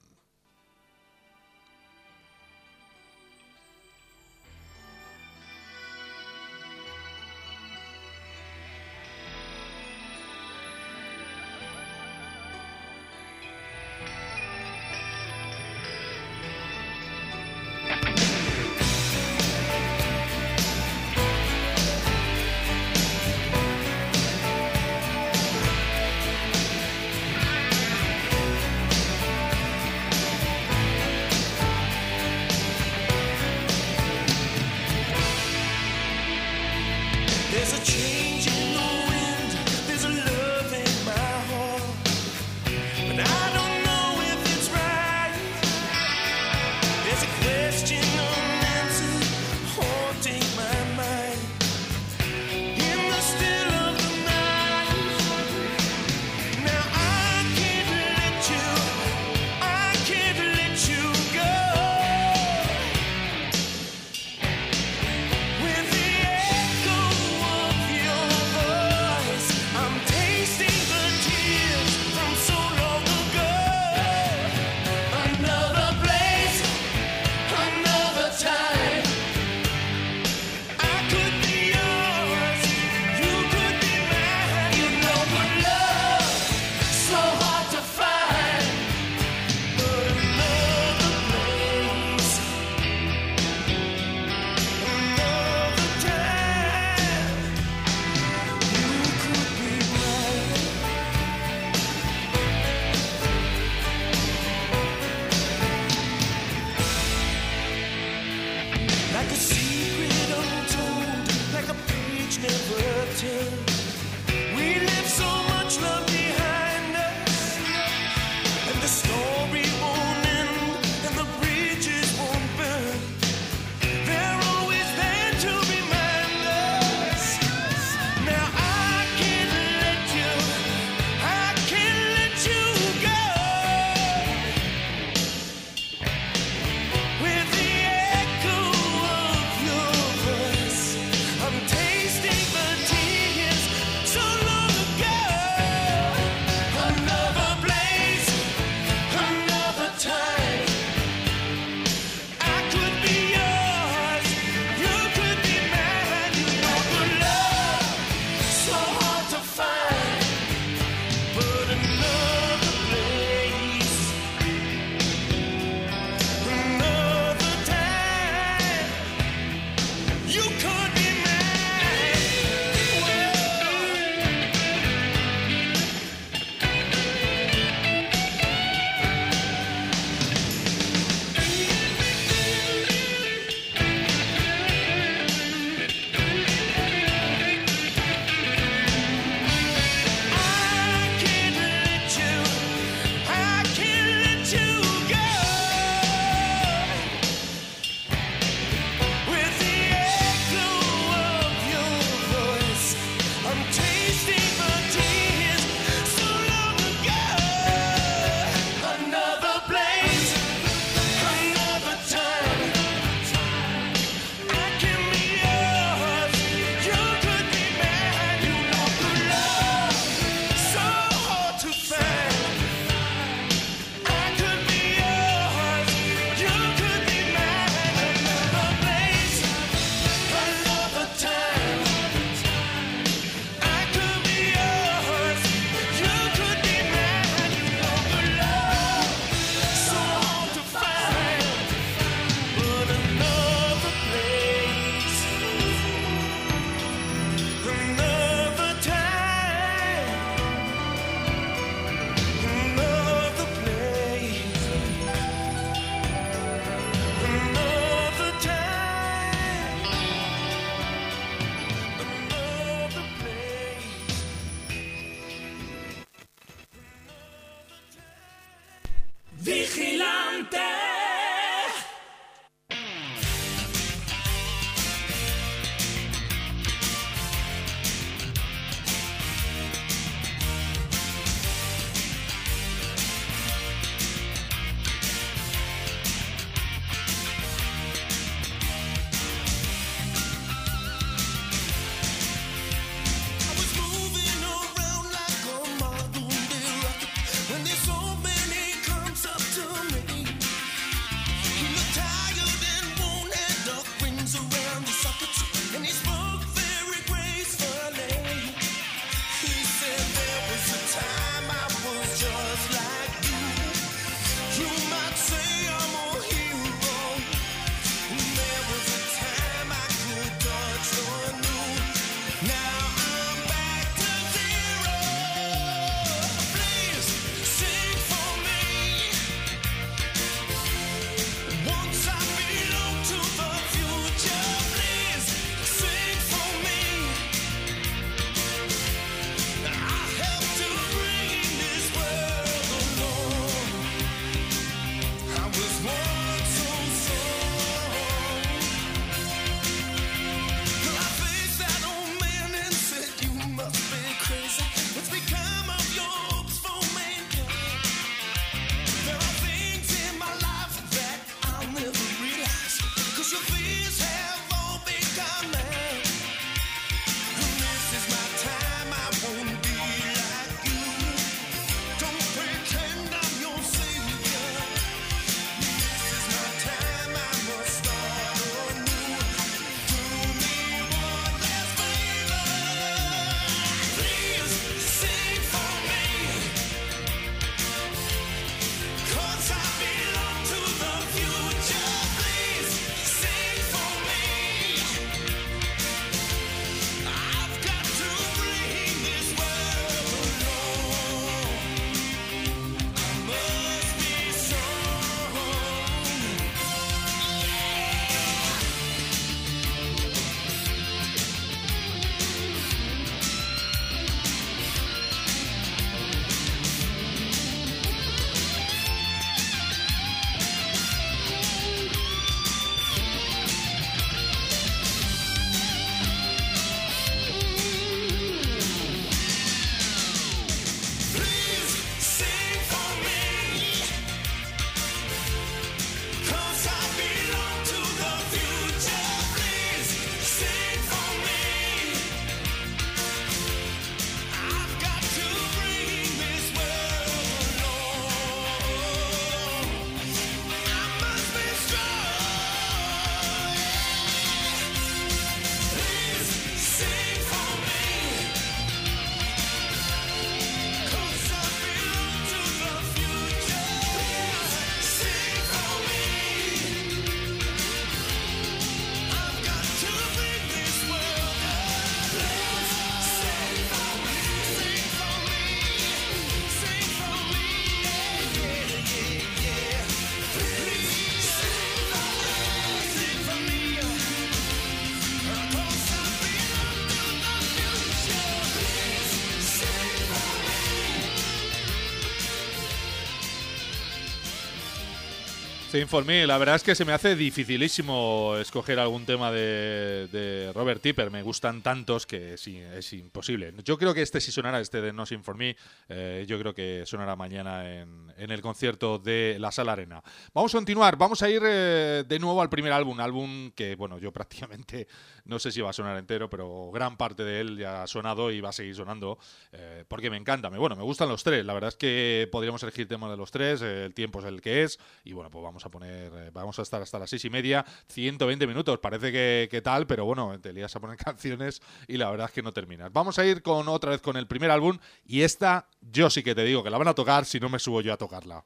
Sing for Me, la verdad es que se me hace dificilísimo escoger algún tema de, Robert Tipper. Me gustan tantos que es, imposible. Yo creo que este sí sonará, este de No Sing for Me. eh, yo creo que sonará mañana en, en el concierto de la Sala Arena. Vamos a continuar, vamos a ir eh, de nuevo al primer álbum. Álbum que, bueno, yo prácticamente no sé si va a sonar entero, pero gran parte de él ya ha sonado y va a seguir sonando eh, porque me encanta. Me, bueno, me gustan los tres. La verdad es que podríamos elegir temas de los tres. eh, el tiempo es el que es. Y bueno, pues vamos a poner, eh, vamos a estar hasta las seis y media, 120 minutos. Parece que, que tal, pero bueno, te lías a poner canciones y la verdad es que no terminas. Vamos a ir con otra vez con el primer álbum y esta yo sí que te digo que la van a tocar si no me subo yo a tocarla.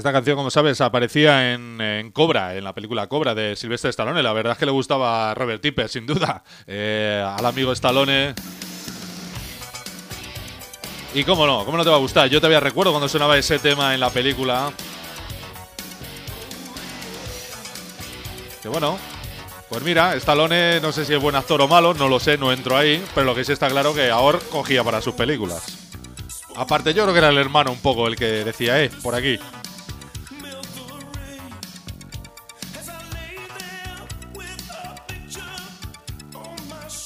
Esta canción, como sabes, aparecía en, Cobra, en la película Cobra de Sylvester Stallone. La verdad es que le gustaba a Robert Tipper, sin duda. Eh, al amigo Stallone. Y cómo no, cómo no te va a gustar. Yo todavía recuerdo cuando sonaba ese tema en la película. Que bueno, pues mira, Stallone no sé si es buen actor o malo, no lo sé, no entro ahí, pero lo que sí está claro que ahora cogía para sus películas. Aparte yo creo que era el hermano un poco el que decía, eh, por aquí.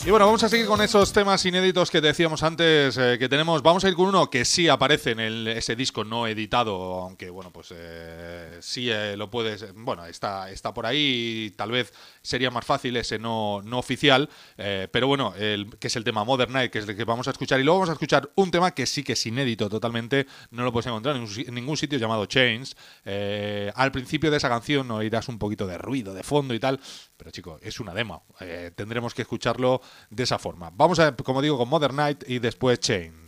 Y bueno, vamos a seguir con esos temas inéditos que decíamos antes eh, que tenemos. Vamos a ir con uno que sí aparece en el- ese disco no editado, aunque bueno, pues eh, sí eh, lo puedes. Bueno, está, está por ahí tal vez sería más fácil ese no, no oficial. eh, pero bueno, el, que es el tema Modern Night, que es el que vamos a escuchar. Y luego vamos a escuchar un tema que sí que es inédito totalmente, no lo puedes encontrar en, en ningún sitio llamado Chains. Eh, al principio de esa canción oirás un poquito de ruido de fondo y tal. Pero chico, es una demo. Eh, tendremos que escucharlo de esa forma. Vamos a, como digo, con Modern Night y después Chain.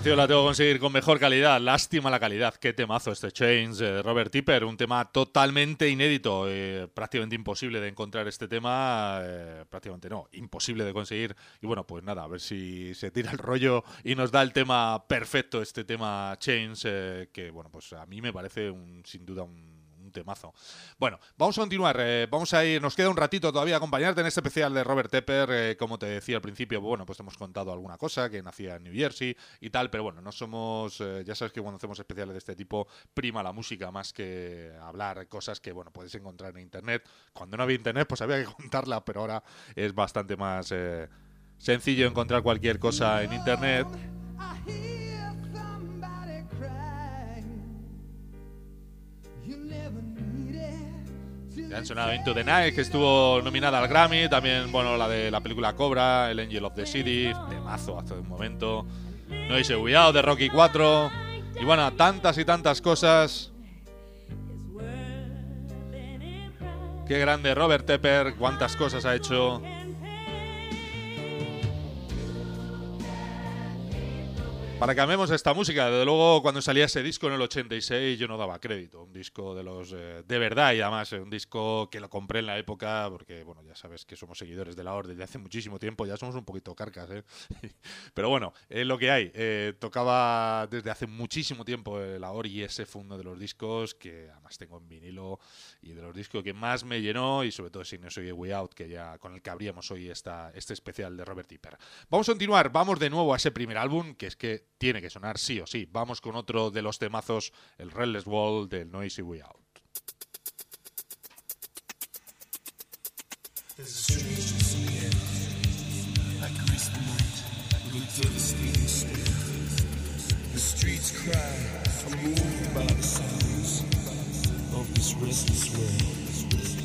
Canción la tengo que conseguir con mejor calidad. Lástima la calidad. Qué temazo este Chains eh, de Robert Tipper. Un tema totalmente inédito. eh, prácticamente imposible de encontrar este tema. eh, prácticamente no. Imposible de conseguir. Y bueno, pues nada, a ver si se tira el rollo y nos da el tema perfecto, este tema Chains, eh, que bueno, pues a mí me parece un, sin duda un temazo. Bueno, vamos a continuar. eh, vamos a ir, nos queda un ratito todavía acompañarte en este especial de Robert Tepper. eh, como te decía al principio, bueno, pues te hemos contado alguna cosa que nacía en New Jersey y tal, pero bueno, no somos, eh, ya sabes que cuando hacemos especiales de este tipo, prima la música más que hablar cosas que, bueno, puedes encontrar en internet. Cuando no había internet, pues había que contarla, pero ahora es bastante más sencillo encontrar cualquier cosa en internet. Han sonado Into the Night, que estuvo nominada al Grammy. También, bueno, la de la película Cobra, El Angel of the City, temazo hace un momento. No hice Out de Rocky 4. Y bueno, tantas y tantas cosas. Qué grande Robert Tepper, cuántas cosas ha hecho. Para que amemos esta música, desde luego cuando salía ese disco en el 86 yo no daba crédito, un disco de los eh, de verdad y además eh, un disco que lo compré en la época porque bueno, ya sabes que somos seguidores de la Orden desde hace muchísimo tiempo, ya somos un poquito carcas, ¿eh? pero bueno, es lo que hay. Eh, tocaba desde hace muchísimo tiempo la OR y ese fue uno de los discos que además tengo en vinilo y de los discos que más me llenó y sobre todo si no soy Way Out que ya con el que abríamos hoy esta, este especial de Robert Tipper. Vamos a continuar, vamos de nuevo a ese primer álbum que es que tiene que sonar sí o sí. Vamos con otro de los temazos, el Redless Wall del Noisy Way Out. Of this restless world.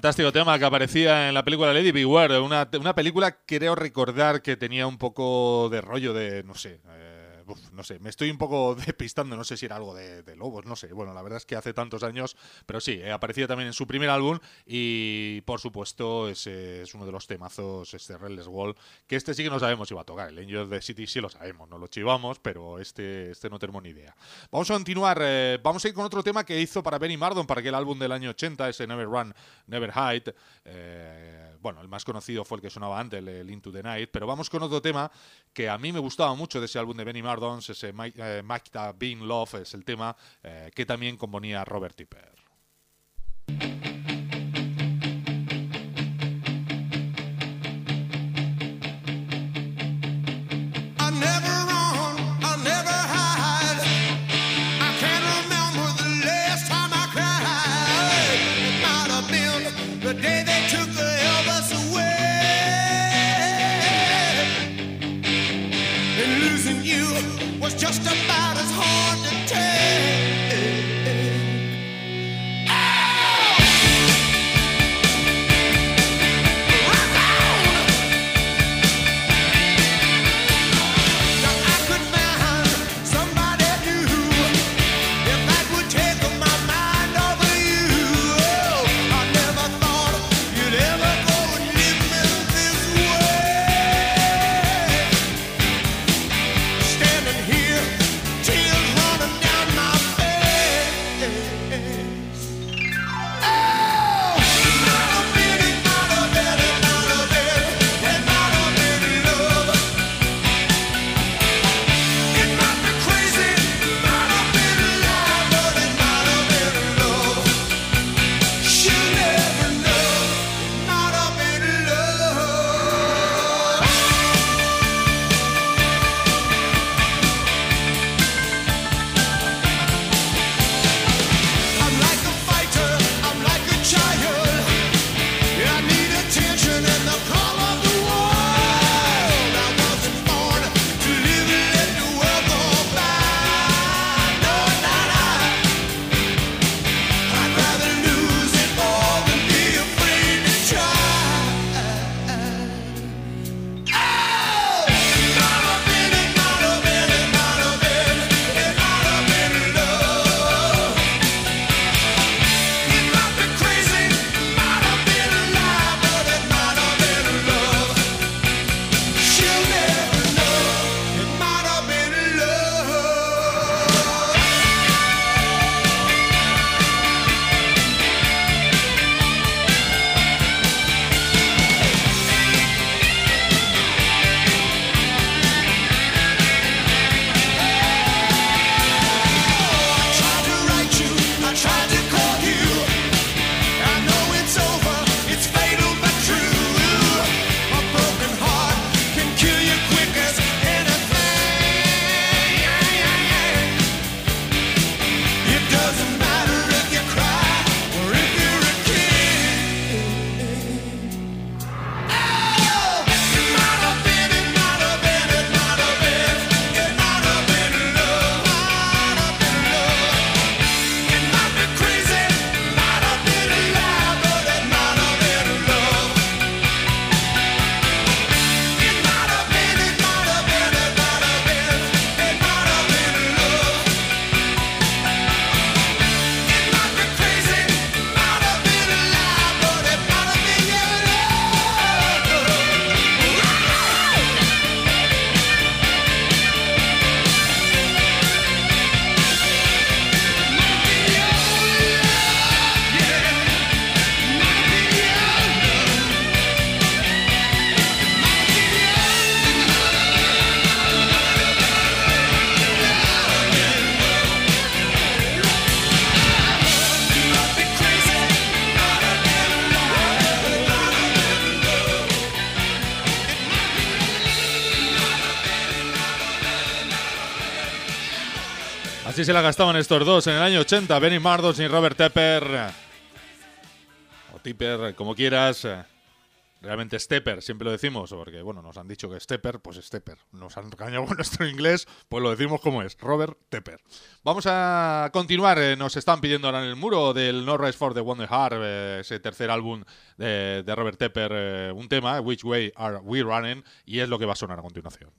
Fantástico tema que aparecía en la película Lady Beware, una, una película creo recordar que tenía un poco de rollo de, no sé, eh, no sé, me estoy un poco despistando, no sé si era algo de, lobos, no sé, bueno, la verdad es que hace tantos años, pero sí, eh, aparecía también en su primer álbum y por supuesto ese es uno de los temazos, este Redless Wall, que este sí que no sabemos si va a tocar, el Angel of the City sí lo sabemos, no lo chivamos, pero este, este no tenemos ni idea. Vamos a continuar, eh, vamos a ir con otro tema que hizo para Benny Mardon, para aquel álbum del año 80, ese Never Run, Never Hide. Eh, bueno, el más conocido fue el que sonaba antes, el, el Into the Night, pero vamos con otro tema que a mí me gustaba mucho de ese álbum de Benny Mardon, ese Mike, eh, Mike Da Being Love, es el tema eh, que también componía Robert Tipper. Se la gastaban estos dos en el año 80, Benny Mardon y Robert Tepper. O Tipper, como quieras. realmente Stepper, siempre lo decimos, porque bueno, nos han dicho que Stepper, pues Stepper. Nos han engañado con nuestro inglés, pues lo decimos como es, Robert Tepper. Vamos a continuar, eh, nos están pidiendo ahora en el muro del No Rise for the Wonder Heart, eh, ese tercer álbum de, de Robert Tepper, eh, un tema, Which Way Are We Running, y es lo que va a sonar a continuación.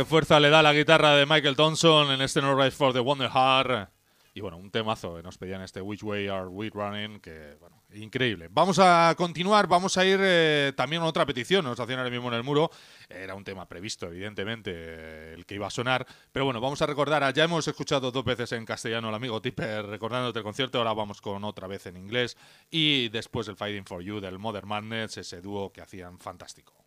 Qué fuerza le da la guitarra de Michael Thompson en este No Rise for the Wonder Heart. Y bueno, un temazo que nos pedían este Which Way Are We Running, que bueno, increíble. Vamos a continuar, vamos a ir eh, también a otra petición, nos hacían ahora mismo en el muro. Era un tema previsto, evidentemente, eh, el que iba a sonar. Pero bueno, vamos a recordar, ah, ya hemos escuchado dos veces en castellano al amigo Tipper recordándote el concierto, ahora vamos con otra vez en inglés. Y después el Fighting for You del Modern Madness, ese dúo que hacían fantástico.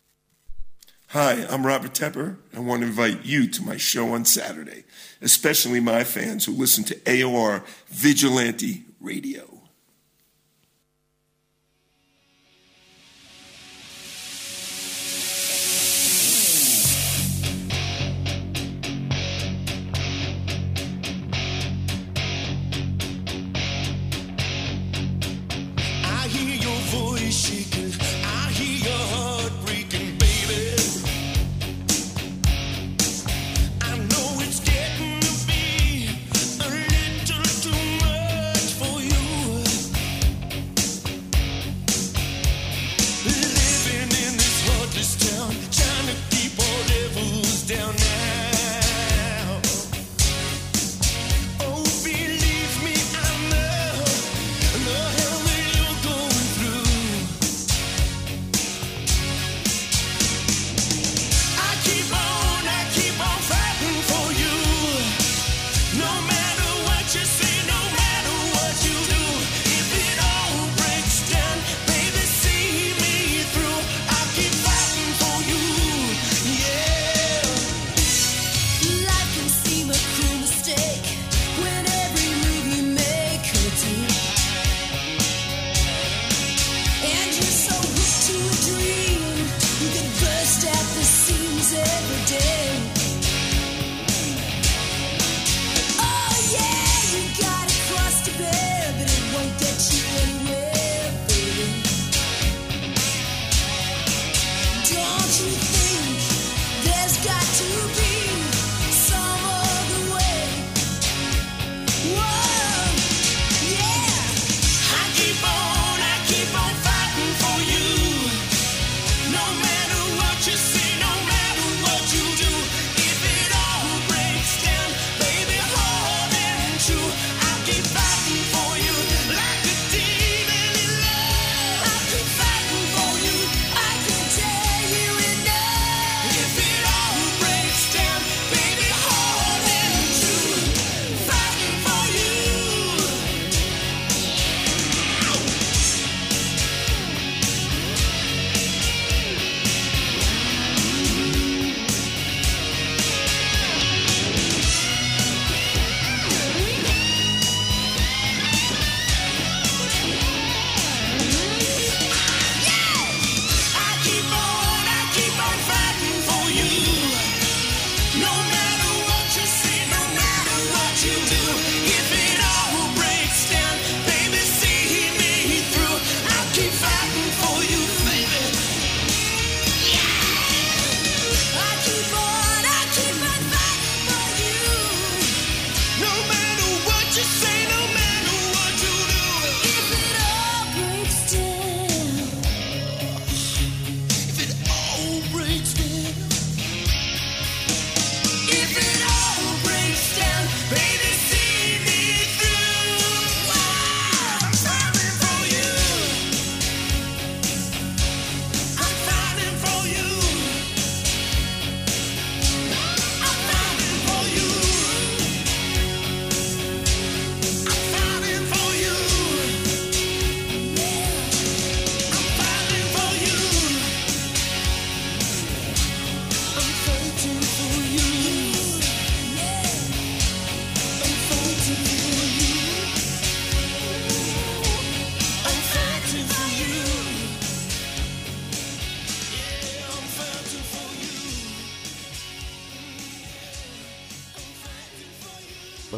Hi, I'm Robert Tepper. I want to invite you to my show on Saturday, especially my fans who listen to AOR Vigilante Radio.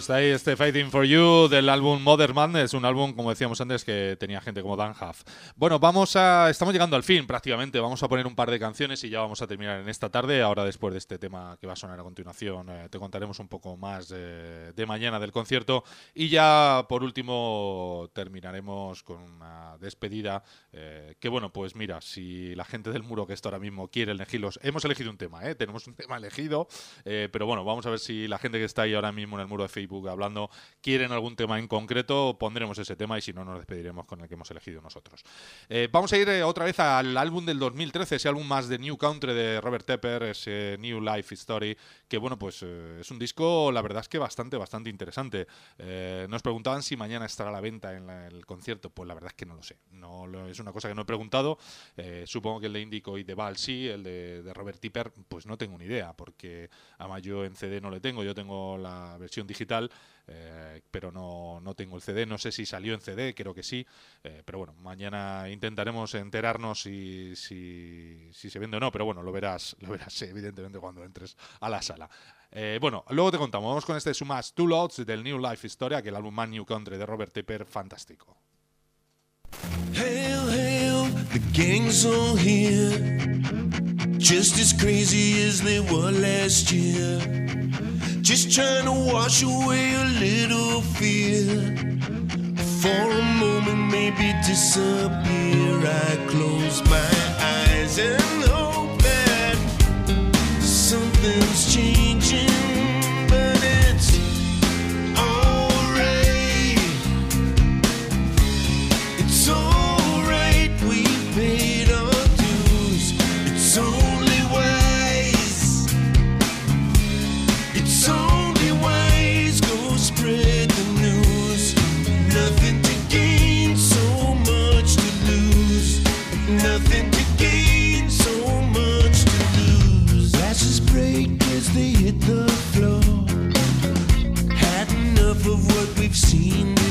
Pues ahí este Fighting for You del álbum Modern Madness, un álbum, como decíamos antes, que tenía gente como Dan Huff. Bueno, vamos a. Estamos llegando al fin prácticamente. Vamos a poner un par de canciones y ya vamos a terminar en esta tarde. Ahora, después de este tema que va a sonar a continuación, eh, te contaremos un poco más eh, de mañana del concierto. Y ya, por último, terminaremos con una despedida. eh, que bueno, pues mira, si la gente del muro que está ahora mismo quiere elegirlos. Hemos elegido un tema, ¿eh? Tenemos un tema elegido. eh, pero bueno, vamos a ver si la gente que está ahí ahora mismo en el muro de Facebook hablando quieren algún tema en concreto, pondremos ese tema y si no, nos despediremos con el que hemos elegido nosotros. Eh, vamos a ir eh, otra vez al álbum del 2013, ese álbum más de New Country de Robert Tepper, ese New Life Story, que bueno, pues eh, es un disco, la verdad es que bastante, bastante interesante. Nos preguntaban si mañana estará a la venta en el concierto, pues la verdad es que no lo sé. No es una cosa que no he preguntado. Supongo que el de Indico y de Val sí, el de, Robert Tipper, pues no tengo ni idea, porque además yo en CD no le tengo, yo tengo la versión digital, eh, pero no, no tengo el CD. No sé si salió en CD, creo que sí, eh, pero bueno, mañana intentaremos enterarnos si, si, se vende o no, pero bueno, lo verás, lo verás evidentemente cuando entres a la sala. Eh, bueno, luego te contamos, vamos con este Sumas Two Lots del New Life Historia, que el álbum Man New Country de Robert Tipper, fantástico. Hail, hail, the gang's all here. Just as crazy as they were last year. Just trying to wash away a little fear. For a moment, maybe disappear. I close my eyes and hope that something's changing. Seen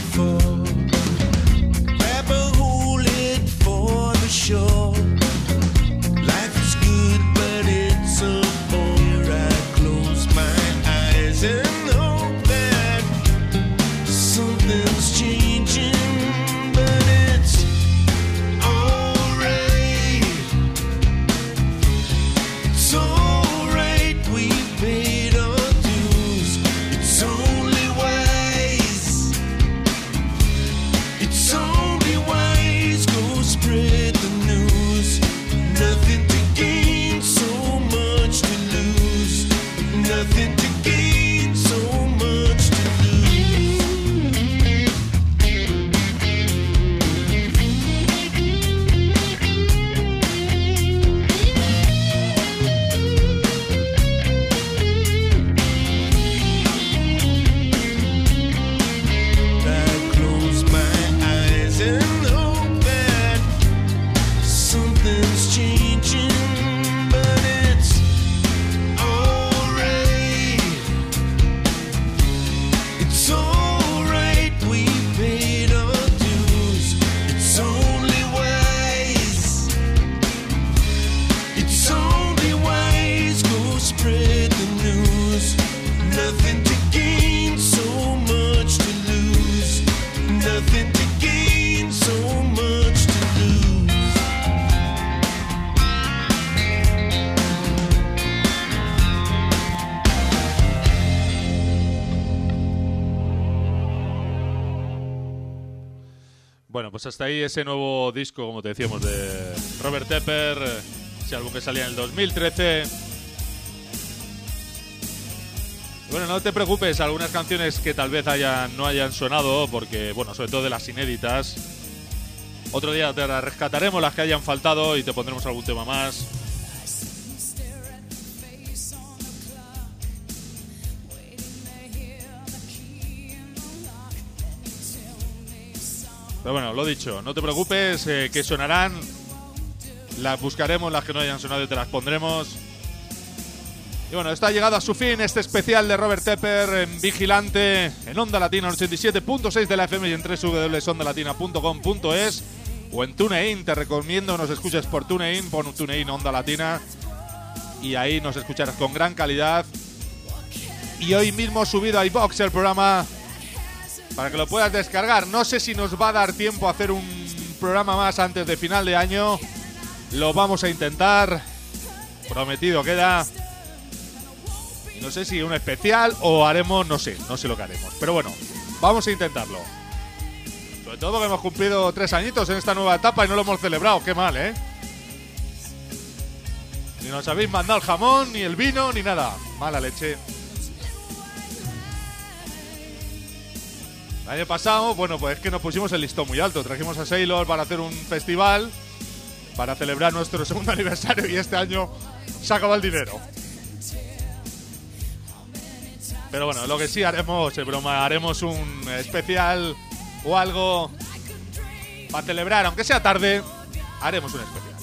pues hasta ahí ese nuevo disco, como te decíamos, de Robert Tepper, ese álbum que salía en el 2013. Y Bueno, no te preocupes, algunas canciones que tal vez no hayan sonado, porque, bueno, sobre todo de las inéditas. Otro día te rescataremos las que hayan faltado y te pondremos algún tema más. Pero bueno, lo dicho, no te preocupes, eh, que sonarán. Las buscaremos, las que no hayan sonado y te las pondremos. Y bueno, está llegado a su fin este especial de Robert Tepper en Vigilante, en Onda Latina 87.6 de la FM y en www.ondalatina.com.es o en TuneIn. Te recomiendo nos escuches por TuneIn, pon TuneIn Onda Latina y ahí nos escucharás con gran calidad. y hoy mismo subido a iBox el programa para que lo puedas descargar. No sé si nos va a dar tiempo a hacer un programa más antes de final de año. Lo vamos a intentar. Prometido queda. No sé si un especial o haremos, no sé, no sé lo que haremos. Pero bueno, vamos a intentarlo. Sobre todo que hemos cumplido tres añitos en esta nueva etapa y no lo hemos celebrado. Qué mal, ¿eh? Ni nos habéis mandado el jamón, ni el vino, ni nada. Mala leche. El año pasado, bueno, pues es que nos pusimos el listón muy alto. Trajimos a Sailor para hacer un festival, para celebrar nuestro segundo aniversario y este año se acaba el dinero. Pero bueno, lo que sí haremos, es broma, haremos un especial o algo para celebrar, aunque sea tarde, haremos un especial.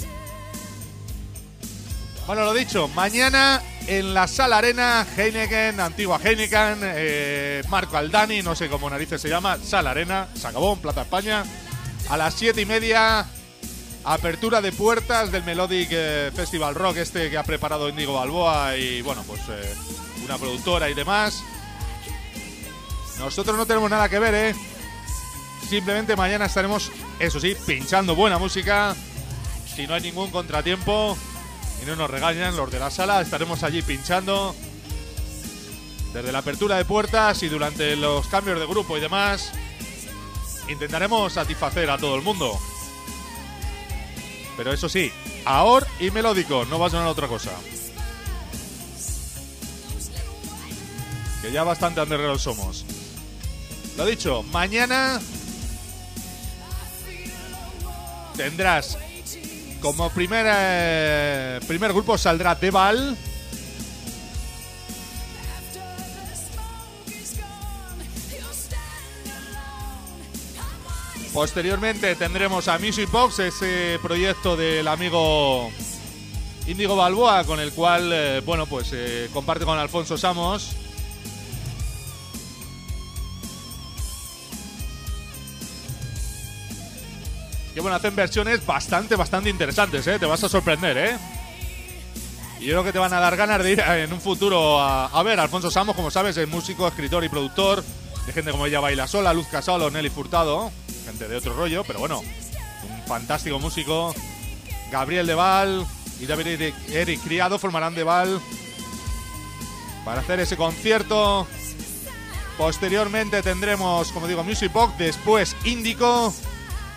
Bueno, lo dicho, mañana en la Sala Arena, Heineken, antigua Heineken, eh, Marco Aldani, no sé cómo narices se llama, Sala Arena, se acabó en Plaza España. A las siete y media, apertura de puertas del Melodic eh, Festival Rock, este que ha preparado Indigo Balboa y, bueno, pues eh, una productora y demás. Nosotros no tenemos nada que ver, ¿eh? Simplemente mañana estaremos, eso sí, pinchando buena música. Si no hay ningún contratiempo y no nos regañan los de la sala, estaremos allí pinchando desde la apertura de puertas y durante los cambios de grupo y demás. Intentaremos satisfacer a todo el mundo. Pero eso sí, ahora y melódico, no va a sonar otra cosa. Que ya bastante underground somos. Lo dicho, mañana tendrás como primer, eh, primer grupo saldrá Deval. Posteriormente tendremos a Music Box, ese proyecto del amigo Índigo Balboa, con el cual, eh, bueno, pues eh, comparte con Alfonso Samos. Bueno, hacen versiones bastante, bastante interesantes, ¿eh? Te vas a sorprender, ¿eh? Y yo creo que te van a dar ganas de ir en un futuro a, a ver. Alfonso Samos, como sabes, es músico, escritor y productor. De gente como ella baila sola, Luz Casalo, Nelly Furtado. Gente de otro rollo, pero bueno, un fantástico músico. Gabriel Deval y David Eric, Eric Criado formarán Deval para hacer ese concierto. Posteriormente tendremos, como digo, Music Box, después Índico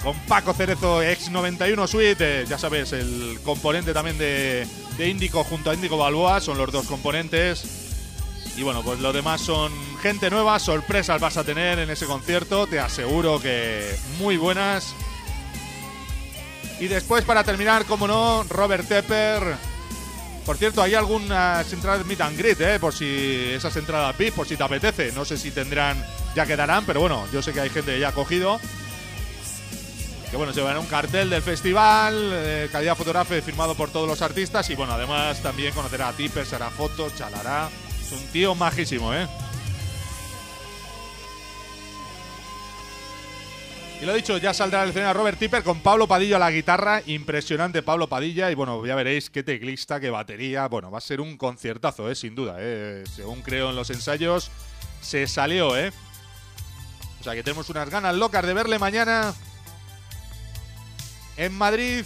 con Paco Cerezo, ex 91 Suite, eh, ya sabes, el componente también de, de Índico junto a Índico Balboa, son los dos componentes. Y bueno, pues lo demás son gente nueva, sorpresas vas a tener en ese concierto, te aseguro que muy buenas. Y después, para terminar, como no, Robert Tepper. Por cierto, hay algunas entradas meet and greet, ¿eh? por si esas entradas VIP, por si te apetece. No sé si tendrán, ya quedarán, pero bueno, yo sé que hay gente ya ha cogido. Que bueno, llevará un cartel del festival, eh, calidad fotográfica firmado por todos los artistas. Y bueno, además también conocerá a Tipper, será fotos, chalará. Es un tío majísimo, ¿eh? Y lo dicho, ya saldrá al escenario Robert Tipper con Pablo Padilla a la guitarra. Impresionante Pablo Padilla. Y bueno, ya veréis qué teclista, qué batería. Bueno, va a ser un conciertazo, ¿eh? sin duda. ¿eh? Según creo en los ensayos, se salió, ¿eh? O sea que tenemos unas ganas locas de verle mañana en Madrid.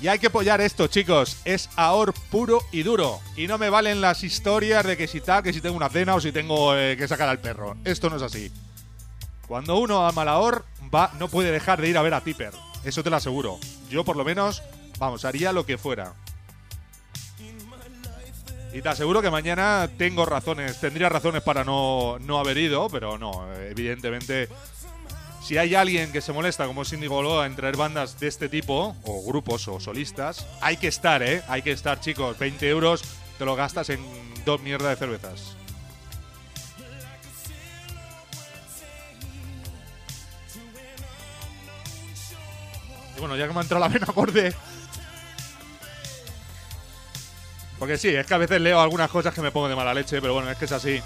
Y hay que apoyar esto, chicos. Es ahor puro y duro. Y no me valen las historias de que si tal, que si tengo una cena o si tengo eh, que sacar al perro. Esto no es así. Cuando uno ama la ahor, va, no puede dejar de ir a ver a Tipper. Eso te lo aseguro. Yo por lo menos, vamos, haría lo que fuera. Y te aseguro que mañana tengo razones, tendría razones para no, no haber ido, pero no, evidentemente si hay alguien que se molesta como Cindy Goló en traer bandas de este tipo, o grupos o solistas, hay que estar, ¿eh? Hay que estar, chicos. 20 euros te lo gastas en dos mierdas de cervezas. Y bueno, ya que me ha entrado la vena acorde. Porque sí, es que a veces leo algunas cosas que me pongo de mala leche, pero bueno, es que es así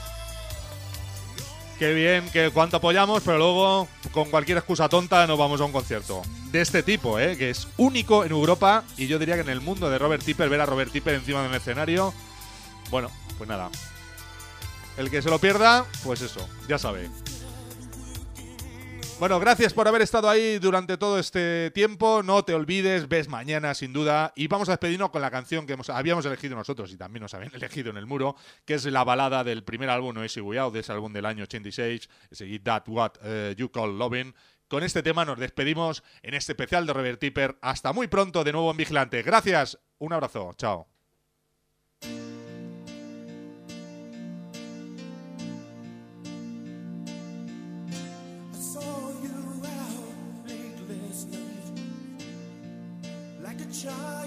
Qué bien, que cuánto apoyamos, pero luego con cualquier excusa tonta nos vamos a un concierto. De este tipo, ¿eh? que es único en Europa y yo diría que en el mundo de Robert Tipper, ver a Robert Tipper encima de un escenario. Bueno, pues nada. El que se lo pierda, pues eso, ya sabe. Bueno, gracias por haber estado ahí durante todo este tiempo. No te olvides, ves mañana sin duda. Y vamos a despedirnos con la canción que habíamos elegido nosotros y también nos habían elegido en el muro, que es la balada del primer álbum Noisy Way Out, de ese álbum del año 86, ese Eat That What eh, You Call Loving. Con este tema nos despedimos en este especial de Robert Tipper. Hasta muy pronto de nuevo en Vigilante. Gracias, un abrazo, chao. child.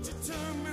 But you turn me